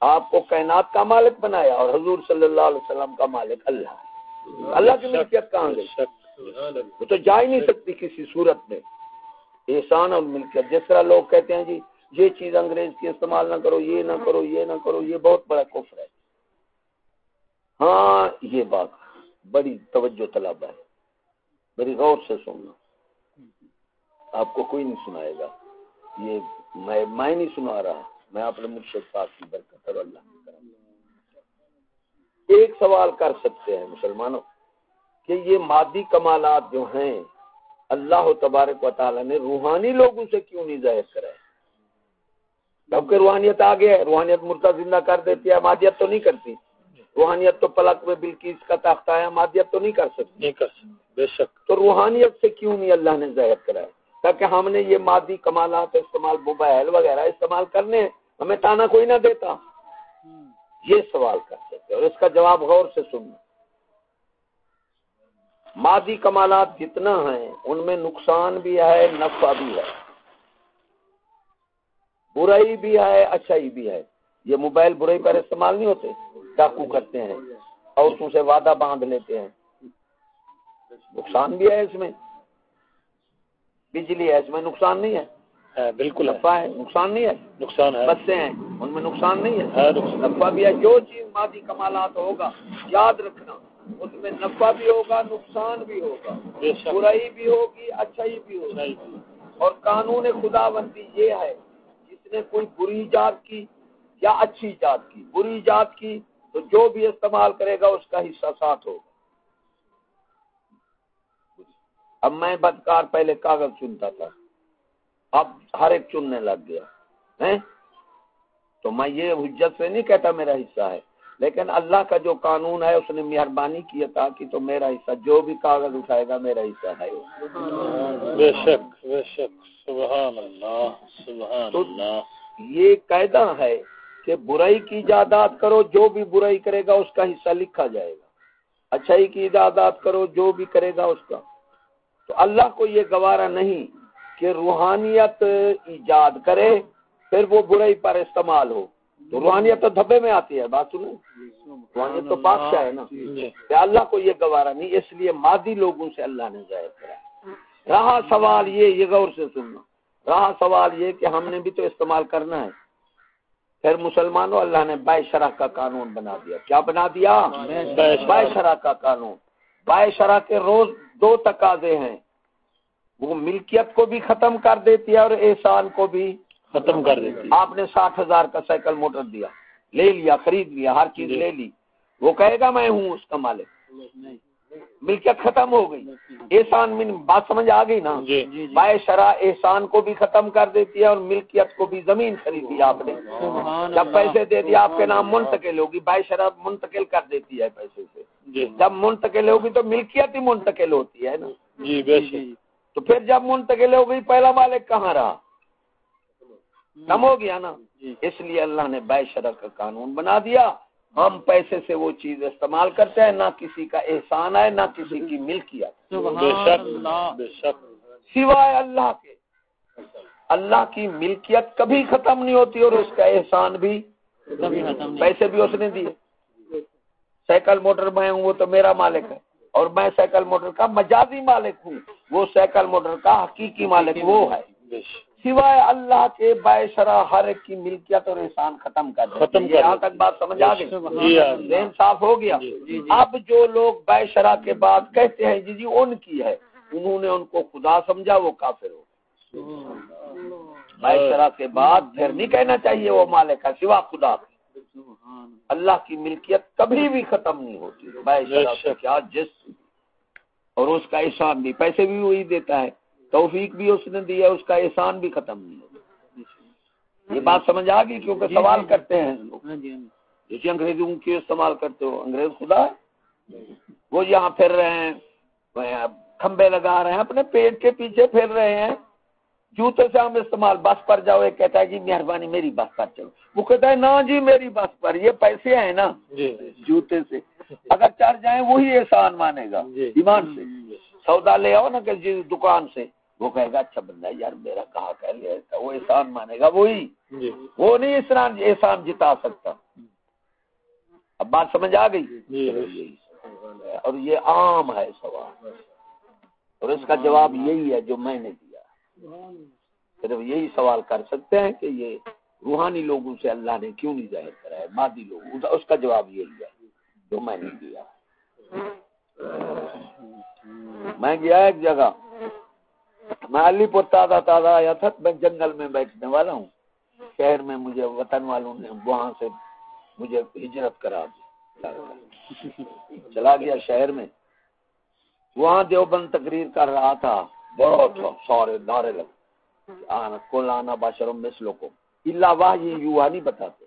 آپ کو کائنات کا مالک بنایا اور حضور صلی اللہ علیہ وسلم کا مالک اللہ اللہ کی ملکیت کہاں گئی؟ وہ تو جا ہی نہیں سکتی کسی صورت میں۔ احسان اور ملکیت، جس طرح لوگ کہتے ہیں جی یہ چیز انگریز کی استعمال نہ کرو، یہ نہ کرو، یہ نہ کرو، یہ بہت بڑا کفر ہے۔ ہاں یہ بات بڑی توجہ طلب ہے۔ بڑی غور سے سننا۔ آپ کو کوئی نہیں سنائے گا۔ یہ میں میں نہیں سنا رہا۔ میں اپنے مرشد پاک کی برکت اور اللہ کی کرم ایک سوال کر سکتے ہیں مسلمانوں کہ یہ مادی کمالات جو ہیں اللہ تبارک و تعالیٰ نے روحانی لوگوں سے کیوں نہیں ظاہر کرائے کیونکہ روحانیت آگے ہے روحانیت مردہ زندہ کر دیتی ہے مادیت تو نہیں کرتی۔ روحانیت تو پلک میں بلکیس کا تختہ ہے مادیت تو نہیں کر سکتی۔ نہیں کر سکتی بے شک۔ تو روحانیت سے کیوں نہیں اللہ نے ظاہر کرایا تاکہ ہم نے یہ مادی کمالات استعمال موبائل وغیرہ استعمال کرنے ہمیں تانا کوئی نہ دیتا۔ یہ سوال کر سکتے اور اس کا جواب غور سے سننا مادی کمالات جتنا ہیں، ان میں نقصان بھی ہے، نفع بھی ہے۔ برائی بھی ہے، اچھائی بھی ہے۔ یہ موبائل برائی پر استعمال نہیں ہوتے، ڈاکو کرتے ہیں، عورتوں سے وعدہ باندھ لیتے ہیں۔ نقصان بھی ہے اس میں۔ بجلی ہے، اس میں نقصان نہیں ہے۔ بالکل نفا ہے. نقصان نہیں ہے. نقصان ہے. بستے ہیں. ان میں نقصان نہیں ہے. نفا بھی ہے. جو چیز مادی کمالات ہوگا یاد رکھنا اس میں نفع بھی ہوگا نقصان بھی ہوگا. برائی بھی ہوگی اچھائی بھی ہوگی. اور قانون خدا بندی یہ ہے جس نے کوئی بری ایجاد کی یا اچھی ایجاد کی. بری ایجاد کی تو جو بھی استعمال کرے گا اس کا حصہ ساتھ ہوگا. اب میں بدکار پہلے کاغذ چنتا تھا. اب ہر ایک چننے لگ گیا تو میں یہ حجت سے نہیں کہتا میرا حصہ ہے لیکن اللہ کا جو قانون ہے اس نے مہربانی کی تھا کہ تو میرا حصہ جو بھی کاغذ اٹھائے گا میرا حصہ ہے۔ بے شک بے شک سبحان اللہ سبحان اللہ۔ یہ قاعدہ ہے کہ برائی کی ایجادات کرو جو بھی برائی کرے گا اس کا حصہ لکھا جائے گا۔ اچھائی کی ایجادات کرو جو بھی کرے گا اس کا۔ تو اللہ کو یہ گوارا نہیں کہ روحانیت ایجاد کرے پھر وہ برائی پر استعمال ہو۔ تو روحانیت تو دھبے میں آتی ہے بات سنیں۔ روحانیت تو بادشاہ ہے نا۔ کہ اللہ کو یہ گوارا نہیں اس لیے مادی لوگوں سے اللہ نے ظاہر کرا رہا سوال یہ یہ غور سے سننا۔ رہا سوال یہ کہ ہم نے بھی تو استعمال کرنا ہے۔ پھر مسلمانوں اللہ نے بائے شرح کا قانون بنا دیا۔ کیا بنا دیا؟ بائے شرح کا قانون۔ بائے شرح کے روز دو تقاضے ہیں۔ وہ ملکیت کو بھی ختم کر دیتی ہے اور احسان کو بھی ختم کر دیتی آپ نے ساٹھ ہزار کا سائیکل موٹر دیا لے لیا خرید لیا ہر چیز لے لی۔ وہ کہے گا میں ہوں اس کا مالک۔ ملکیت ختم ہو گئی۔ احسان بات سمجھ آ گئی نا؟ بائے شرح احسان کو بھی ختم کر دیتی ہے اور ملکیت کو بھی زمین خریدی آپ نے۔ جب پیسے دے دیا آپ کے نام منتقل ہوگی۔ بائے شرح منتقل کر دیتی ہے پیسے سے۔ جب منتقل ہوگی تو ملکیت ہی منتقل ہوتی ہے نا؟ جی تو پھر جب منتقل ہو گئی پہلا مالک کہاں رہا؟ کم ہو گیا نا؟ اس لیے اللہ نے بے شرح کا قانون بنا دیا۔ ہم پیسے سے وہ چیز استعمال کرتے ہیں نہ کسی کا احسان ہے نہ کسی کی ملکیت سوائے اللہ کے۔ اللہ کی ملکیت کبھی ختم نہیں ہوتی اور اس کا احسان بھی پیسے بھی اس نے دیے۔ سائیکل موٹر میں ہوں وہ تو میرا مالک ہے۔ اور میں سائیکل موٹر کا مجازی مالک ہوں۔ وہ سائیکل موٹر کا حقیقی مالک وہ ہے۔ سوائے اللہ کے بائے شرح ہر ایک کی ملکیت اور احسان ختم کر ختم یہاں تک بات سمجھ آ گئی جی، ذہن صاف ہو گیا۔ جی، جی، اب جو لوگ بائے شرح کے بعد کہتے ہیں جی جی ان کی ہے۔ انہوں نے ان کو خدا سمجھا وہ کافر ہو بائے شرح کے بعد پھر نہیں کہنا چاہیے وہ مالک ہے سوا خدا۔ اللہ کی ملکیت کبھی بھی ختم نہیں ہوتی۔ کیا جس اور اس کا احسان بھی پیسے بھی وہی دیتا ہے توفیق بھی اس نے دیا اس کا احسان بھی ختم نہیں ہوگا یہ بات سمجھ آ گئی کیونکہ جی، سوال جی۔ کرتے ہیں۔ ہاں جی، ہاں جیسے انگریزوں کی استعمال کرتے ہو انگریز خدا ہے وہ یہاں پھر رہے ہیں کھمبے لگا رہے ہیں اپنے پیٹ کے پیچھے پھر رہے ہیں۔ جوتے سے ہم استعمال بس پر جاؤ ایک کہتا ہے جی مہربانی میری بس پر چلو۔ وہ کہتا ہے نا جی میری بس پر یہ پیسے ہیں نا۔ جوتے سے۔ اگر چڑھ جائیں وہی احسان مانے گا ایمان سے۔ سودا لے آؤ نا کہ جی دکان سے۔ وہ کہے گا اچھا بندہ یار میرا کہا کہ لیا وہ احسان مانے گا وہی۔ جی۔ وہ نہیں احسان احسان جتا سکتا۔ اب بات سمجھ آ گئی؟ جی۔ اور یہ عام ہے سوال۔ اور اس کا جواب یہی ہے جو میں نے دیا۔ صرف یہی سوال کر سکتے ہیں کہ یہ روحانی لوگوں سے اللہ نے کیوں نہیں ظاہر کرا ہے؟ مادی لوگ اس کا جواب یہی ہے جو میں نے دیا۔ میں گیا ایک جگہ۔ میں علی پور تازہ تازہ آیا تھا۔ میں جنگل میں بیٹھنے والا ہوں۔ شہر میں مجھے وطن والوں نے وہاں سے مجھے ہجرت کرا دی۔ چلا گیا شہر میں۔ وہاں دیوبند تقریر کر رہا تھا۔ بہت سارے نعرے لگ کل آنا باشرم مثلوں کو اللہ واہ یہ یو نہیں بتاتے۔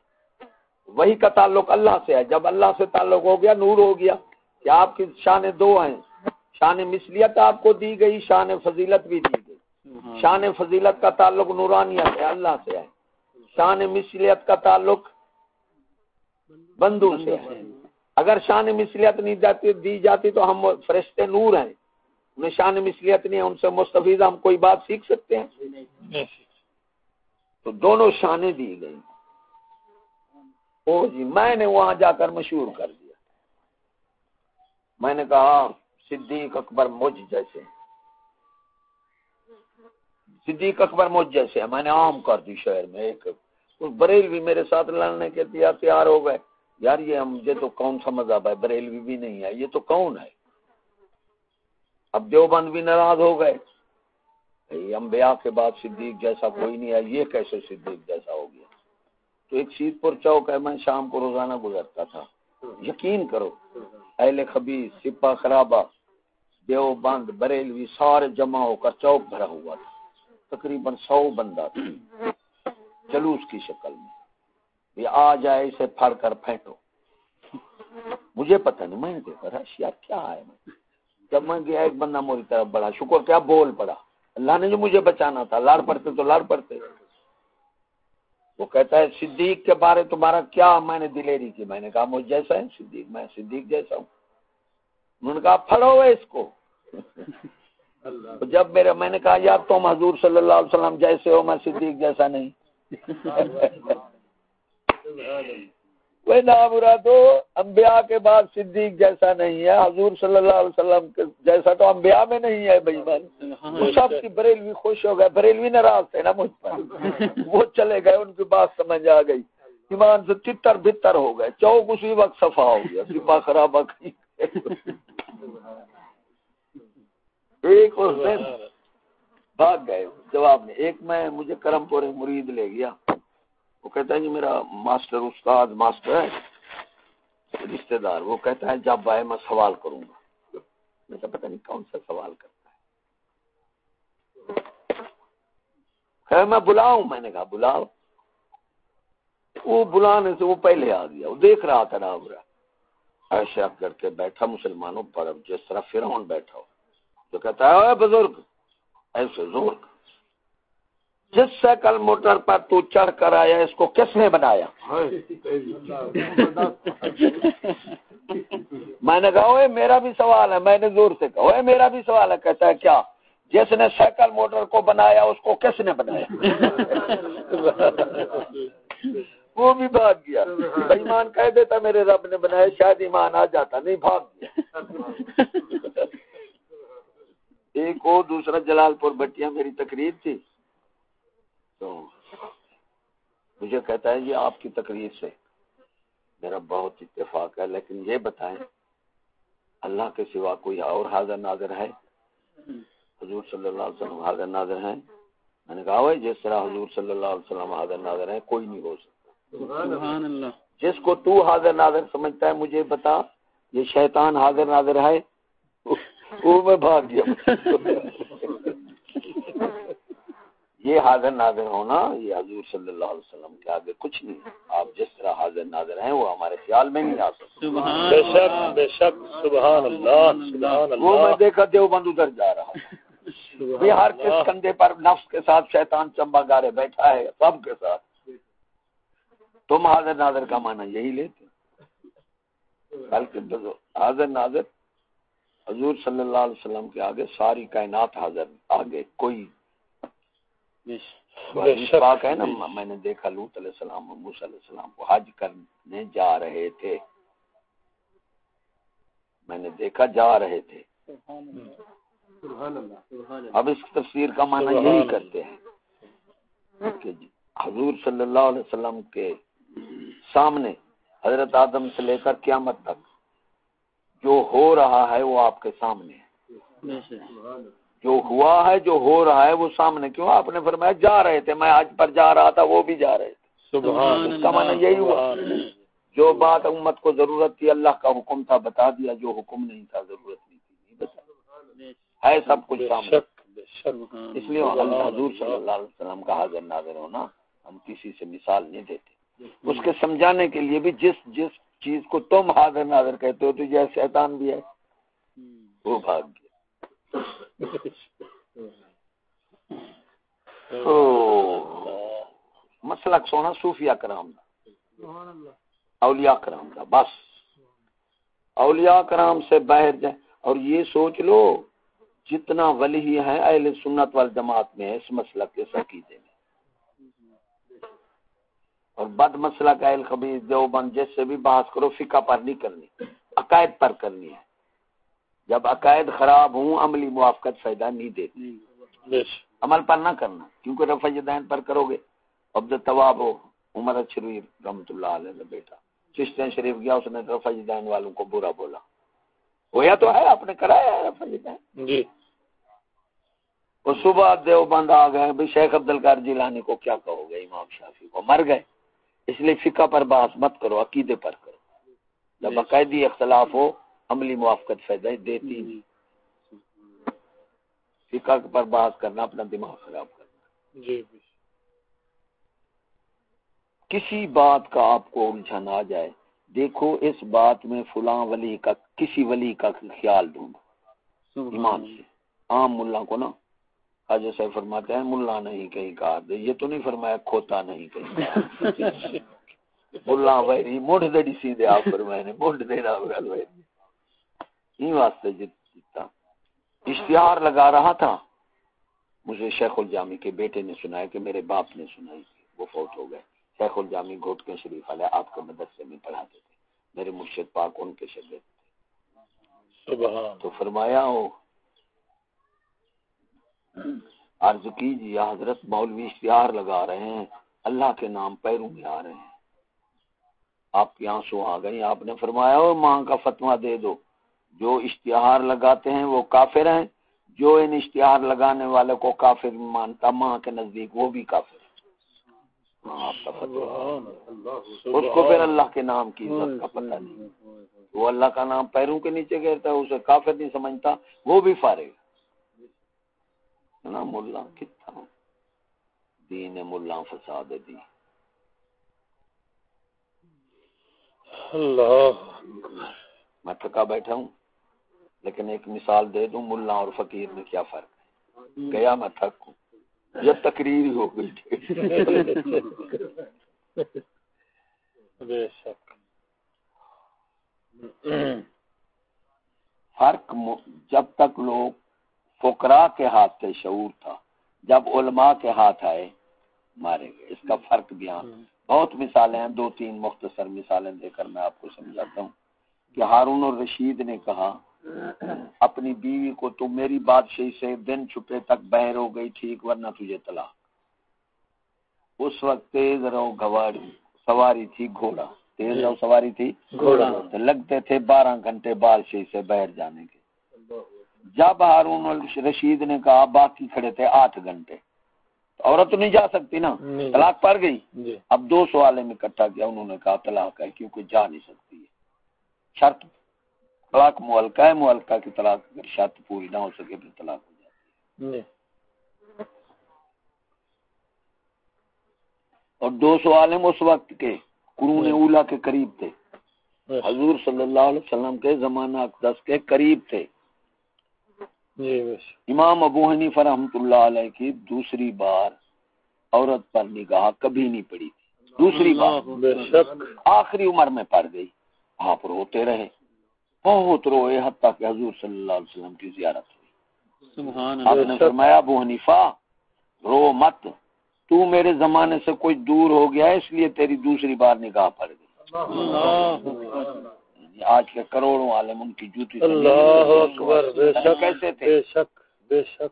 وہی کا تعلق اللہ سے ہے۔ جب اللہ سے تعلق ہو گیا، نور ہو گیا۔ کہ آپ کی شان دو ہیں۔ شان مثلیت آپ کو دی گئی، شان فضیلت بھی دی گئی۔ شان فضیلت کا تعلق نورانیت ہے اللہ سے ہے۔ شان مثلیت کا تعلق بندو سے ہے۔ اگر شان مثلیت نہیں جاتی، دی جاتی تو ہم فرشتے نور ہیں۔ انہیں شان مثلیت نہیں ہے ان سے مستفیض ہم کوئی بات سیکھ سکتے ہیں؟ تو دونوں شانیں دی گئی۔ او جی میں نے وہاں جا کر مشہور کر دیا۔ میں نے کہا صدیق اکبر مجھ جیسے۔ صدیق اکبر مجھ جیسے میں نے عام کر دی شہر میں ایک۔ بریلوی میرے ساتھ لڑنے کے دیا تیار ہو گئے۔ یار یہ مجھے تو کون سا مذہب ہے؟ بریلوی بھی نہیں ہے۔ یہ تو کون ہے؟ اب دیوبند بھی ناراض ہو گئے۔ انبیاء کے بعد صدیق جیسا کوئی نہیں ہے، یہ کیسے صدیق جیسا ہو گیا؟ تو ایک سیت پور چوک ہے، میں شام کو روزانہ گزرتا تھا۔ یقین کرو، اہل خبیز سپا خرابہ دیو بند بریلوی، سارے جمع ہو کر چوک بھرا ہوا تھا۔ تقریباً سو بندہ تھا۔ جلوس کی شکل میں۔ یہ آ جائے، اسے پھڑ کر پھینٹو مجھے پتہ نہیں، میں نے دیکھا رشیا کیا ہے؟ میں جب میں گیا ایک بندہ موری طرف بڑا شکر کیا بول پڑا۔ اللہ نے جو مجھے بچانا تھا لڑ پڑتے تو لڑ پڑتے۔ وہ کہتا ہے صدیق کے بارے تمہارا کیا میں نے دلیری کی؟ میں نے کہا مجھ جیسا ہے صدیق میں صدیق جیسا ہوں۔ انہوں نے کہا پھڑو اس کو۔ جب میرے میں نے کہا یار تم حضور صلی اللہ علیہ وسلم جیسے ہو میں صدیق جیسا نہیں۔ کوئی تو انبیاء کے بعد صدیق جیسا نہیں ہے حضور صلی اللہ علیہ وسلم جیسا تو انبیاء میں نہیں ہے بھائی من سب کی بریلوی خوش ہو گئے بریلوی ناراض تھے نا مجھ پر۔ وہ چلے گئے ان کی بات سمجھ آ گئی۔ ایمان سے تتر بتر ہو گئے چوک اسی وقت صفا ہو گیا سپا خراب ایک بھاگ گئے۔ جواب میں ایک میں مجھے کرم پور مرید لے گیا۔ وہ کہتا ہے جی میرا ماسٹر استاد، ماسٹر ہے رشتے دار، وہ کہتا ہے جب آئے میں سوال کروں گا۔ میں تو پتہ نہیں کون سا سوال کرتا ہے۔ خیر، میں بلاؤں، میں نے کہا بلاؤ۔ وہ بلانے سے وہ پہلے آ گیا، وہ دیکھ رہا تھا نا برا۔ ایسے کر کے بیٹھا، مسلمانوں پر جس طرح فرعون بیٹھا ہو۔ تو کہتا ہے بزرگ ایسے زور جس سائیکل موٹر پر تو چڑھ کر آیا اس کو کس نے بنایا؟ میں نے کہا میرا بھی سوال ہے۔ میں نے زور سے کہا میرا بھی سوال ہے۔ کہتا ہے کیا؟ جس نے سائیکل موٹر کو بنایا اس کو کس نے بنایا؟ وہ بھی بھاگ گیا۔ ایمان کہہ دیتا میرے رب نے بنایا شاید ایمان آ جاتا نہیں بھاگ گیا۔ ایک اور دوسرا جلال پور بٹیا میری تقریر تھی۔ تو مجھے کہتا ہے یہ آپ کی تقریر سے میرا بہت اتفاق ہے لیکن یہ بتائیں اللہ کے سوا کوئی اور حاضر ناظر ہے؟ حضور صلی اللہ علیہ وسلم حاضر ناظر ہیں؟ میں نے کہا جس طرح حضور صلی اللہ علیہ وسلم حاضر ناظر ہیں کوئی نہیں ہو سکتا۔ جس کو تو حاضر ناظر سمجھتا ہے مجھے بتا یہ شیطان حاضر ناظر ہے؟ وہ میں بھاگ گیا۔ یہ حاضر ناظر ہونا یہ حضور صلی اللہ علیہ وسلم کے آگے کچھ نہیں۔ آپ جس طرح حاضر ناظر ہیں وہ ہمارے خیال میں نہیں آ سکتے۔ بے شک بے شک سبحان اللہ سبحان اللہ۔ وہ میں دیکھا دیوبند ادھر جا رہا۔ یہ ہر کس کندھے پر نفس کے ساتھ شیطان چمبا گارے بیٹھا ہے سب کے ساتھ۔ تم حاضر ناظر کا معنی یہی لیتے۔ بلکہ حاضر ناظر حضور صلی اللہ علیہ وسلم کے آگے ساری کائنات حاضر آگے کوئی پاک ہے نا میں نے دیکھا لوت علیہ السلام اور موسیٰ علیہ السلام کو حج کرنے جا رہے تھے۔ میں نے دیکھا جا رہے تھے۔ اب اس تفسیر کا معنی یہی کرتے ہیں کہ حضور صلی اللہ علیہ وسلم کے سامنے حضرت آدم سے لے کر قیامت تک جو ہو رہا ہے وہ آپ کے سامنے ہے۔ جو ہوا ہے جو ہو رہا ہے وہ سامنے کیوں؟ آپ نے فرمایا جا رہے تھے۔ میں آج پر جا رہا تھا وہ بھی جا رہے تھے۔ اس کا معنی یہی ہوا۔ جو بات امت کو ضرورت تھی اللہ کا حکم تھا بتا دیا۔ جو حکم نہیں تھا ضرورت نہیں تھی۔ نہیں بتا۔ ہے سب کچھ سامنے۔ اس لیے حضور صلی اللہ علیہ وسلم کا حاضر ناظر ہونا ہم کسی سے مثال نہیں دیتے۔ اس کے سمجھانے کے لیے بھی جس جس چیز کو تم حاضر ناظر کہتے ہو تو یہ شیطان بھی ہے۔ وہ بھاگ گیا۔ مسلک سونا صوفیہ کرام اولیاء کرام کا، بس۔ اولیاء کرام سے باہر جائے اور یہ سوچ لو، جتنا ولی ہے اہل سنت وال جماعت میں اس مسلک کے سکیدے میں۔ اور بد مسئلہ کا خبیر دیوبند جس سے بھی بحث کرو، فقہ پر نہیں کرنی، عقائد پر کرنی ہے۔ جب عقائد خراب ہوں عملی موافقت فائدہ نہیں دیتی عمل پر نہ کرنا کیونکہ رفع دین پر کرو گے۔ عبد طواب ہو عمر اچھرویر رحمت اللہ علیہ بیٹا چشتین شریف گیا اس نے رفع دین والوں کو برا بولا۔ ہویا تو ہے آپ نے کرایا ہے رفع دین جی۔ صبح دیوبند آ گئے بھی شیخ عبد القار جیلانی کو کیا کہو گے؟ امام شافی کو۔ مر گئے۔ اس لیے فقہ پر بحث مت کرو عقیدے پر کرو۔ جب باقاعدی اختلاف ہو عملی موافقت فائدہ دیتی نہیں فقہ پر بحث کرنا اپنا دماغ خراب کرنا۔ جی کسی بات کا آپ کو الجھن آ جائے دیکھو اس بات میں فلاں ولی کا کسی ولی کا خیال ڈھونڈو۔ ایمان سے۔ عام ملا کو نا خواجہ صاحب فرماتے ہیں ملا نہیں کہیں کہا دے یہ تو نہیں فرمایا کھوتا نہیں کہیں ملا ویری موڑ دڑی سیدھے آپ فرمائے دے ویری۔ نہیں واسطے جتا اشتہار لگا رہا تھا۔ مجھے شیخ الجامی کے بیٹے نے سنایا کہ میرے باپ نے سنائی وہ فوت ہو گئے۔ شیخ الجامی گھوٹ کے شریف والے آپ کے مدرسے میں پڑھاتے تھے۔ میرے مرشد پاک ان کے شگرد تھے۔ تو فرمایا ہو عرض کیجیے حضرت مولوی اشتہار لگا رہے ہیں۔ اللہ کے نام پیروں میں آ رہے ہیں۔ آپ کے آنسو آ گئی آپ نے فرمایا ہو ماں کا فتوا دے دو۔ جو اشتہار لگاتے ہیں وہ کافر ہیں جو ان اشتہار لگانے والے کو کافر مانتا ماں کے نزدیک وہ بھی کافر ہے اس کو پھر اللہ کے نام کی عزت کا پتہ نہیں۔ وہ اللہ کا نام پیروں کے نیچے گرتا ہے اسے کافر نہیں سمجھتا وہ بھی فارغ نا ملا کتنا دین ملا فساد دی اللہ۔ میں تھکا بیٹھا ہوں۔ لیکن ایک مثال دے دوں ملا اور فقیر میں کیا فرق ہے؟ گیا میں تھک ہوں۔ یہ تقریر ہو گئی۔ فرق جب تک لوگ فکرا کے ہاتھ سے شعور تھا جب علماء کے ہاتھ آئے مارے گئے۔ اس کا فرق بیان بہت مثالیں ہیں دو تین مختصر مثالیں دے کر میں آپ کو سمجھاتا ہوں کہ ہارون اور رشید نے کہا اپنی بیوی کو تو میری بادشاہی سے دن چھپے تک بہر ہو گئی ٹھیک ورنہ تجھے تلا اس وقت تیز رہو گواری سواری تھی گھوڑا۔ تیز رہو سواری تھی گھوڑا۔ لگتے تھے بارہ گھنٹے بادشاہی سے بہر جانے کے۔ جب ہارون رشید نے کہا باقی کھڑے تھے آٹھ گھنٹے عورت نہیں جا سکتی نا؟ طلاق پڑ گئی۔ جی۔ اب دو سوالے میں اکٹھا کیا انہوں نے کہا طلاق ہے کیونکہ جا نہیں سکتی ہے۔ شرط طلاق ملکہ ہے ملکہ کی طلاق اگر شرط پوری نہ ہو سکے پھر طلاق ہو جاتی ہے۔ جی۔ اور دو سوال اس وقت کے قرون جی۔ اولا کے قریب تھے۔ حضور صلی اللہ علیہ وسلم کے زمانہ اقدس کے قریب تھے۔ جی، امام ابو حنیفہ رحمۃ اللہ علیہ کی دوسری بار عورت پر نگاہ کبھی نہیں پڑی تھی۔ دوسری بار۔ آخری عمر میں پڑ گئی۔ آپ روتے رہے۔ بہت روئے حتیٰ کہ حضور صلی اللہ علیہ وسلم کی زیارت ہوئی۔ آپ نے فرمایا ابو حنیفہ رو مت تو میرے زمانے سے کوئی دور ہو گیا اس لیے تیری دوسری بار نگاہ پڑ گئی۔ آج کے کروڑوں عالم ان کی جوتی اللہ اکبر کیسے تھے؟ بے شک۔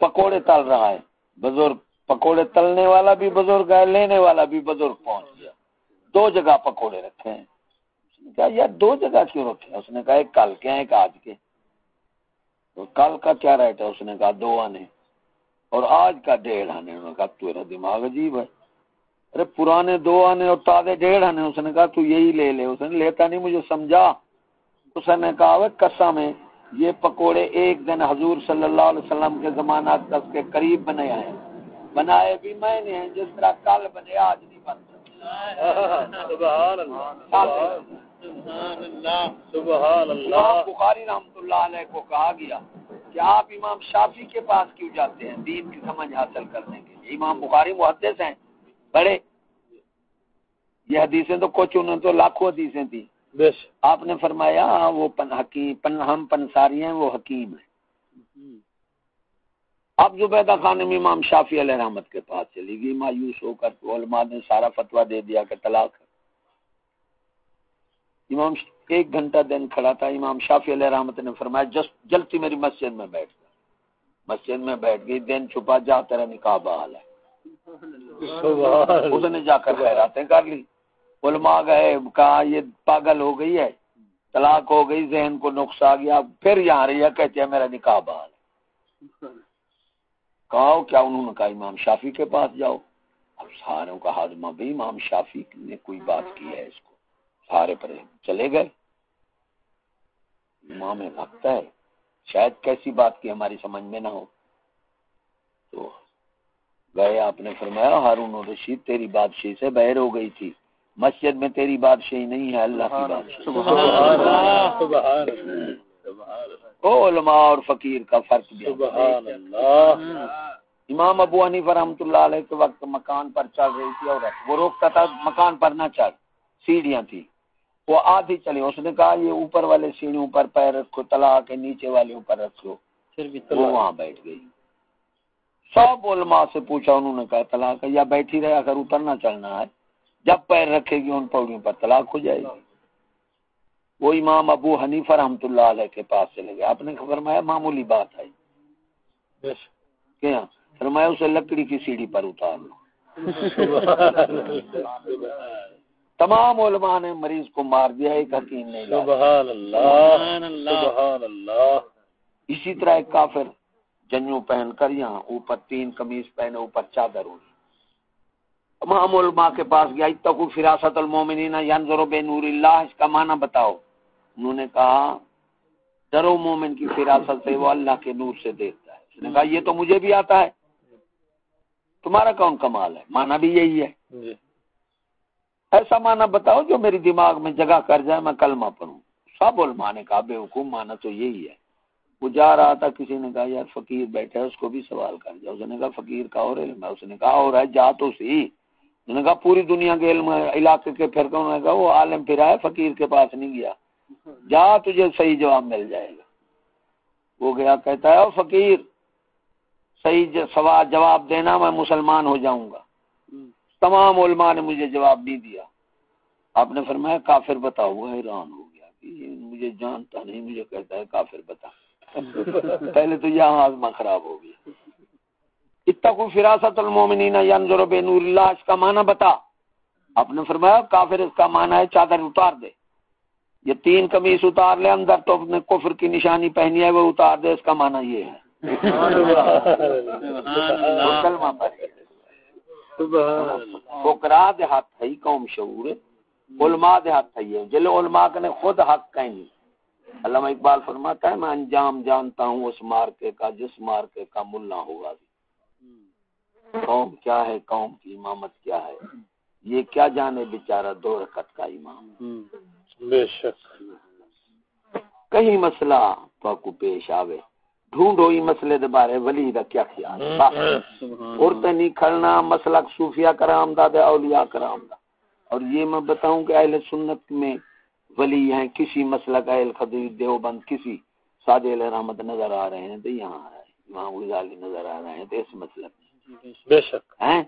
پکوڑے تل رہا ہے۔ بزرگ پکوڑے تلنے والا بھی بزرگ ہے لینے والا بھی بزرگ پہنچ گیا۔ دو جگہ پکوڑے رکھے ہیں۔ کہا یار دو جگہ کیوں رکھے اس نے کہا ایک کل کے ہیں ایک آج کے تو کل کا کیا ریٹ ہے؟ اس نے کہا دو آنے اور آج کا ڈیڑھ آنے انہوں نے کہا تیرا دماغ عجیب ہے۔ ارے پرانے دو آنے اور تازے ڈیڑھ آنے اس نے کہا تو یہی لے لے۔ اس نے لیتا نہیں مجھے سمجھا۔ اس نے کہا کسا میں یہ پکوڑے ایک دن حضور صلی اللہ علیہ وسلم کے زمانہ تک کے قریب بنے ہیں۔ بنائے بھی میں نے ہیں جس طرح کل بنے آج نہیں بنتے بخاری رحمت اللہ علیہ کو کہا گیا کہ آپ امام شافی کے پاس کیوں جاتے ہیں؟ دین کی سمجھ حاصل کرنے کے لیے. امام بخاری محدث ہیں بڑے. یہ حدیثیں تو کچھ انہوں نے تو لاکھوں حدیثیں تھیں. آپ نے فرمایا وہ پن حکیم پن ہم پنساری ہیں وہ حکیم ہیں. اب زبیدہ خانم امام شافی علیہ رحمت کے پاس چلی گئی مایوس ہو کر علماء نے سارا فتوا دے دیا کہ طلاق امام ایک گھنٹہ دن کھڑا تھا امام شافی علیہ رحمت نے فرمایا جس جلتی میری مسجد میں بیٹھ گیا مسجد میں بیٹھ گئی دن چھپا جا تیرا نکاح بحال ہے۔ اس نے جا کر بہراتیں کر لی۔ علماء گئے کہا یہ پاگل ہو گئی ہے طلاق ہو گئی ذہن کو نقص آ گیا پھر یہاں رہی ہے کہتے ہیں میرا نکاح بحال کہا کیا انہوں نے کہا امام شافی کے پاس جاؤ؟ اب ساروں کا ہاضمہ بھی امام شافی نے کوئی بات کی ہے اس کو۔ سارے پڑے چلے گئے۔ امام لگتا ہے۔ شاید کیسی بات کی ہماری سمجھ میں نہ ہو۔ تو گئے آپ نے فرمایا ہارون رشید تیری بادشاہی سے بہر ہو گئی تھی۔ مسجد میں تیری بادشاہی نہیں ہے اللہ کی بادشاہی۔ علماء اور فقیر کا فرق بھی امام ابو حنیفہ رحمۃ اللہ علیہ کے وقت مکان پر چل رہی تھی اور وہ روکتا تھا مکان پر نہ چڑھ سیڑھیاں تھی وہ آدھی چلی اس نے کہا یہ اوپر والے سیڑھیوں پر پیر رکھو تلا کے نیچے والے اوپر رکھو۔ وہ وہاں بیٹھ گئی۔ سب علماء سے پوچھا انہوں نے کہا طلاق یا بیٹھی رہے اگر اترنا چلنا ہے جب پیر رکھے گی ان پوڑیوں پر طلاق ہو جائے گی۔ وہ امام ابو حنیفہ رحمۃ اللہ علیہ کے پاس چلے گئے۔ آپ نے فرمایا معمولی بات ہے۔ کیا؟ فرمایا اسے لکڑی کی سیڑھی پر اتار لو۔ تمام علماء نے مریض کو مار دیا ایک حکیم نے سبحان اللہ سبحان اللہ۔ اسی طرح ایک کافر جنو پہن کر یہاں اوپر تین قمیض پہنے اوپر چادر ہوئی تمام علماء کے پاس گیا اتقو فراست المومنین ینظر بے نور اللہ اس کا معنی بتاؤ۔ انہوں نے کہا ڈرو مومن کی فراست سے وہ اللہ کے نور سے دیکھتا ہے۔ اس نے کہا یہ تو مجھے بھی آتا ہے۔ تمہارا کون کمال ہے؟ مانا بھی یہی ہے۔ جی۔ ایسا مانا بتاؤ جو میری دماغ میں جگہ کر جائے، میں کلمہ پڑھوں۔ سب علماء نے کہا، بے حکوم مانا تو یہی ہے۔ وہ جا رہا تھا، کسی نے کہا، یار فقیر بیٹھے اس کو بھی سوال کر جائے اس نے کہا، فقیر کا اور علم ہے۔ اس نے کہا، اور ہے، جا تو سی۔ اس نے کہا، پوری دنیا کے علم، علاقے کے پھر انہوں نے کہا، وہ عالم پھر آئے فقیر کے پاس نہیں گیا۔ جا، تجھے صحیح جواب مل جائے گا۔ وہ گیا، کہتا ہے فقیر، صحیح سوال جواب دینا، میں مسلمان ہو جاؤں گا۔ تمام علماء نے مجھے جواب نہیں دیا۔ آپ نے فرمایا کافر بتا ہوا حیران ہو گیا کہ مجھے جانتا نہیں مجھے کہتا ہے کافر بتا۔ پہلے تو یہاں آزما خراب ہو گیا۔ اتقو فراست المومنین ینظر بے نور اللہ اس کا معنی بتا۔ آپ نے فرمایا کافر اس کا معنی ہے چادر اتار دے۔ یہ تین قمیص اتار لے اندر تو اپنے کفر کی نشانی پہنی ہے وہ اتار دے اس کا معنی یہ ہے۔ دیہات تھئی قوم شعور۔ علماء دیہات تھئی ہے جلے علماء نے خود حق کہیں۔ علامہ اقبال فرماتا ہے میں انجام جانتا ہوں اس مارکے کا جس مارکے کا ملا ہوگا قوم کیا ہے؟ قوم کی امامت کیا ہے؟ یہ کیا جانے بیچارہ دو رکت کا امام۔ بے شک۔ کہیں مسئلہ تو کو پیش آوے۔ ڈھونڈو ہی مسئلے دے بارے ولی دا کیا خیال اور تے نہیں کھڑنا مسلک صوفیہ کرام دا دے اولیاء کرام دا۔ اور یہ میں بتاؤں کہ اہل سنت میں ولی ہیں کسی مسلک اہل خدیر دیوبند کسی سادے علیہ رحمت نظر آ رہے ہیں تو یہاں ہے امام غزالی نظر آ رہے ہیں تو اس مسلک میں۔ بے شک۔ ہیں؟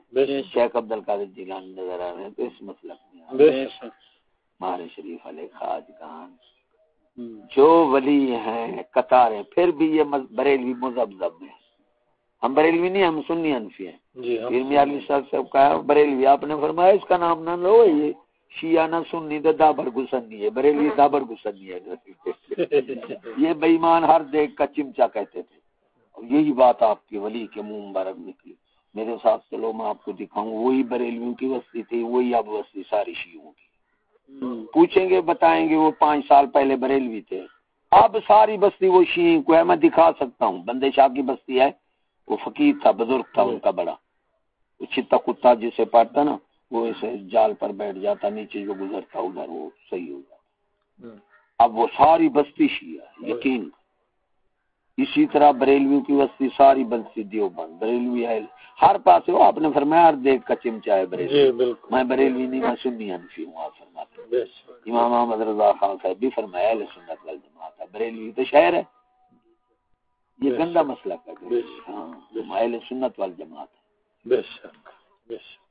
شیخ عبد القادر جیلانی نظر آ رہے ہیں تو اس مسلک میں۔ بے شک۔ مارے شریف علیہ خاج خان جو ولی ہیں قطاریں پھر بھی یہ بریلوی مذہب ہیں۔ ہم بریلوی نہیں ہم سنی انفی ہیں۔ جی علی صاحب سے کہا بریلوی آپ نے فرمایا اس کا نام نہ لو یہ شیعہ نہ سنی تو دابر گسنی ہے بریلوی دابر گسنی ہے۔ یہ بےمان ہر دیکھ کا چمچا کہتے تھے۔ یہی بات آپ کی ولی کے منہ مبارک نکلی۔ میرے ساتھ چلو میں آپ کو دکھاؤں وہی بریلویوں کی وسطی تھی وہی اب وسطی ساری شیعوں کی۔ پوچھیں گے بتائیں گے وہ پانچ سال پہلے بریلوی تھے۔ اب ساری بستی وہ شیعہ کو ہے میں دکھا سکتا ہوں۔ بندے شاہ کی بستی ہے وہ فقیر تھا بزرگ تھا ان کا بڑا۔ وہ چھتا کتا جسے پاٹتا نا وہ ایسے جال پر بیٹھ جاتا نیچے جو گزرتا ادھر وہ صحیح ہو جاتا۔ اب وہ ساری بستی شیعہ یقین۔ اسی طرح بریلویوں کی وسطی ساری بستی دیوبند بریلوی ہے ہر پاس ہو آپ نے فرمایا ہر دیکھ کا چمچا ہے بریلوی۔ جی، میں بریلوی نہیں میں سنی انفی ہوں آپ فرماتے امام محمد رضا خان صاحب بھی فرمایا ہے سنت والجماعت ہے۔ بریلوی تو شہر ہے۔ یہ گندا مسئلہ کر ہاں اہل سنت والجماعت ہے۔ بے شک۔ بے شک۔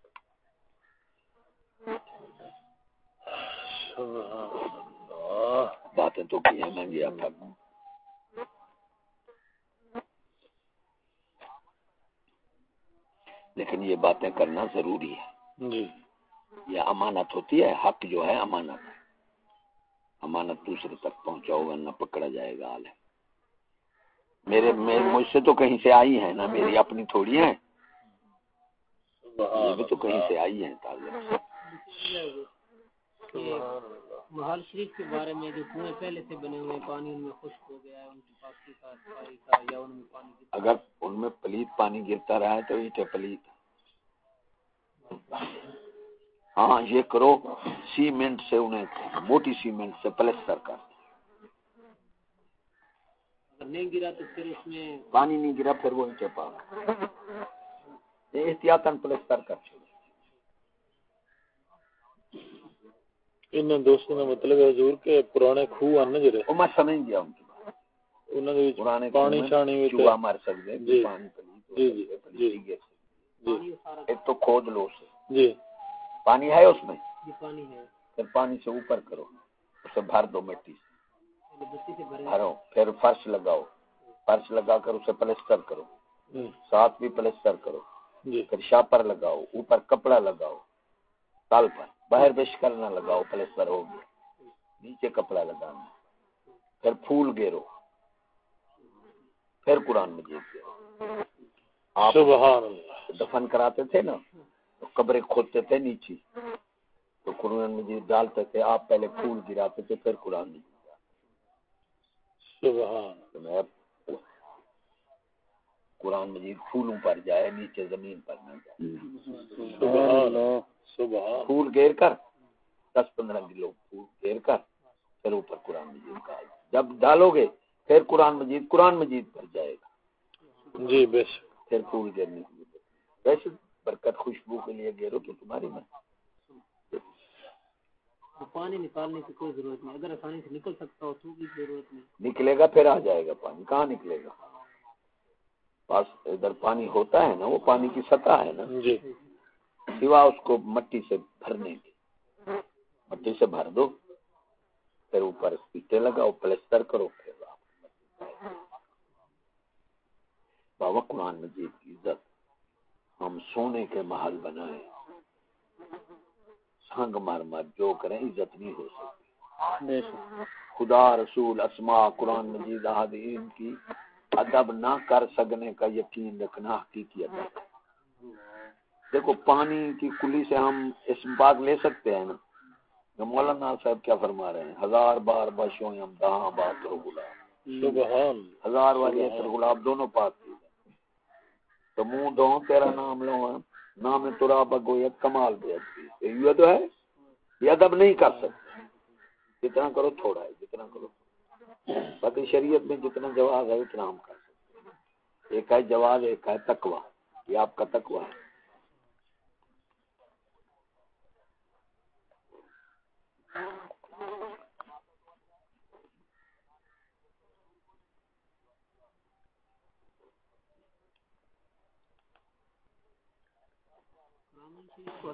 باتیں تو کی ہیں میں گیا تھا لیکن یہ باتیں کرنا ضروری ہے۔ جی۔ یہ امانت ہوتی ہے حق جو ہے امانت ہے۔ امانت دوسرے تک پہنچاؤ ورنہ پکڑا جائے گا ہے میرے مجھ سے تو کہیں سے آئی ہیں نا میری اپنی تھوڑی ہیں۔ یہ بھی تو کہیں سے آئی ہیں تازہ۔ محال شریف کے بارے میں جو کنویں پہلے سے بنے ہوئے پانی ان میں خشک ہو گیا ہے ان کی پاکی کا صفائی کا یا ان میں پانی اگر ان میں پلیت پانی گرتا رہا ہے تو اینٹیں پلیت۔ ہاں یہ کرو سیمنٹ سے انہیں موٹی سیمنٹ سے پلستر کر۔ نہیں گرا تو پھر اس میں پانی نہیں گرا پھر وہ اینٹیں پا احتیاطاً پلستر کر چھوڑ ان دوستوں کا مطلب ہے حضور کہ پرانے کھو ہیں جڑے۔ او میں سمجھ گیا ان کی انہاں دے وچ پرانے پانی شانی وچ چوہا مر سکدے جی جی جی جی جی۔ ایک تو کھود لو سے جی۔ پانی ہے اس میں؟ جی پانی ہے۔ پھر پانی سے اوپر کرو اسے بھر دو مٹی سے۔ بھرو پھر فرش لگاؤ۔ فرش لگا کر اسے پلسٹر کرو۔ ساتھ بھی پلسٹر کرو۔ پھر شاپر لگاؤ اوپر کپڑا لگاؤ۔ تال پر۔ باہر بش کرنا لگاؤ پلستر ہو گیا۔ نیچے کپڑا لگانا۔ پھر پھول گیرو پھر قرآن مجید گیرو آپ دفن کراتے تھے نا تو قبریں کھودتے تھے نیچے تو قرآن مجید ڈالتے تھے آپ پہلے پھول گراتے تھے پھر قرآن مجید۔ قرآن مجید پھولوں پر جائے نیچے زمین پر نہ جائے۔ پھول گیر کر دس پندرہ کلو پھول گیر کر پھر اوپر قرآن مجید کا جب ڈالو گے پھر قرآن مجید قرآن مجید پر جائے گا۔ جی بس پھر پھول گیرنے ویسے برکت خوشبو کے لیے گیرو تو تمہاری میں پانی نکالنے کی کوئی ضرورت نہیں۔ اگر آسانی سے نکل سکتا ہو تو بھی ضرورت نہیں۔ نکلے گا پھر آ جائے گا پانی۔ کہاں نکلے گا؟ پاس ادھر پانی ہوتا ہے نا وہ پانی کی سطح ہے نا۔ جی۔ سوا اس کو مٹی سے بھرنے کی مٹی سے بھر دو پھر اوپر پیٹے لگاؤ پلستر کرو پھر بابا قرآن مجید کی عزت ہم سونے کے محل بنائے سنگ مار مار جو کریں عزت نہیں ہو سکتی۔ خدا رسول اسما قرآن مجید احادین کی ادب نہ کر سکنے کا یقین رکھنا حقیقی ادب دیکھو پانی کی کلی سے ہم اس بات لے سکتے ہیں نا مولانا صاحب کیا فرما رہے ہیں ہزار بار بشوں ہم دہاں بات رو گلاب ہزار بار یہ گلاب دونوں پاک کی تو منہ دو تیرا نام لو نام ترا بگو یہ کمال بے یہ تو ہے؟ یہ ادب نہیں کر سکتے۔ جتنا کرو تھوڑا ہے جتنا کرو۔ باقی شریعت میں جتنا جواز ہے اتنا ہم کر سکتے ایک ہے جواز ایک ہے تکوا یہ آپ کا تکوا ہے۔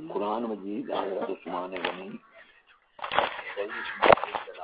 قرآن مجید حضرت عثمان غنی۔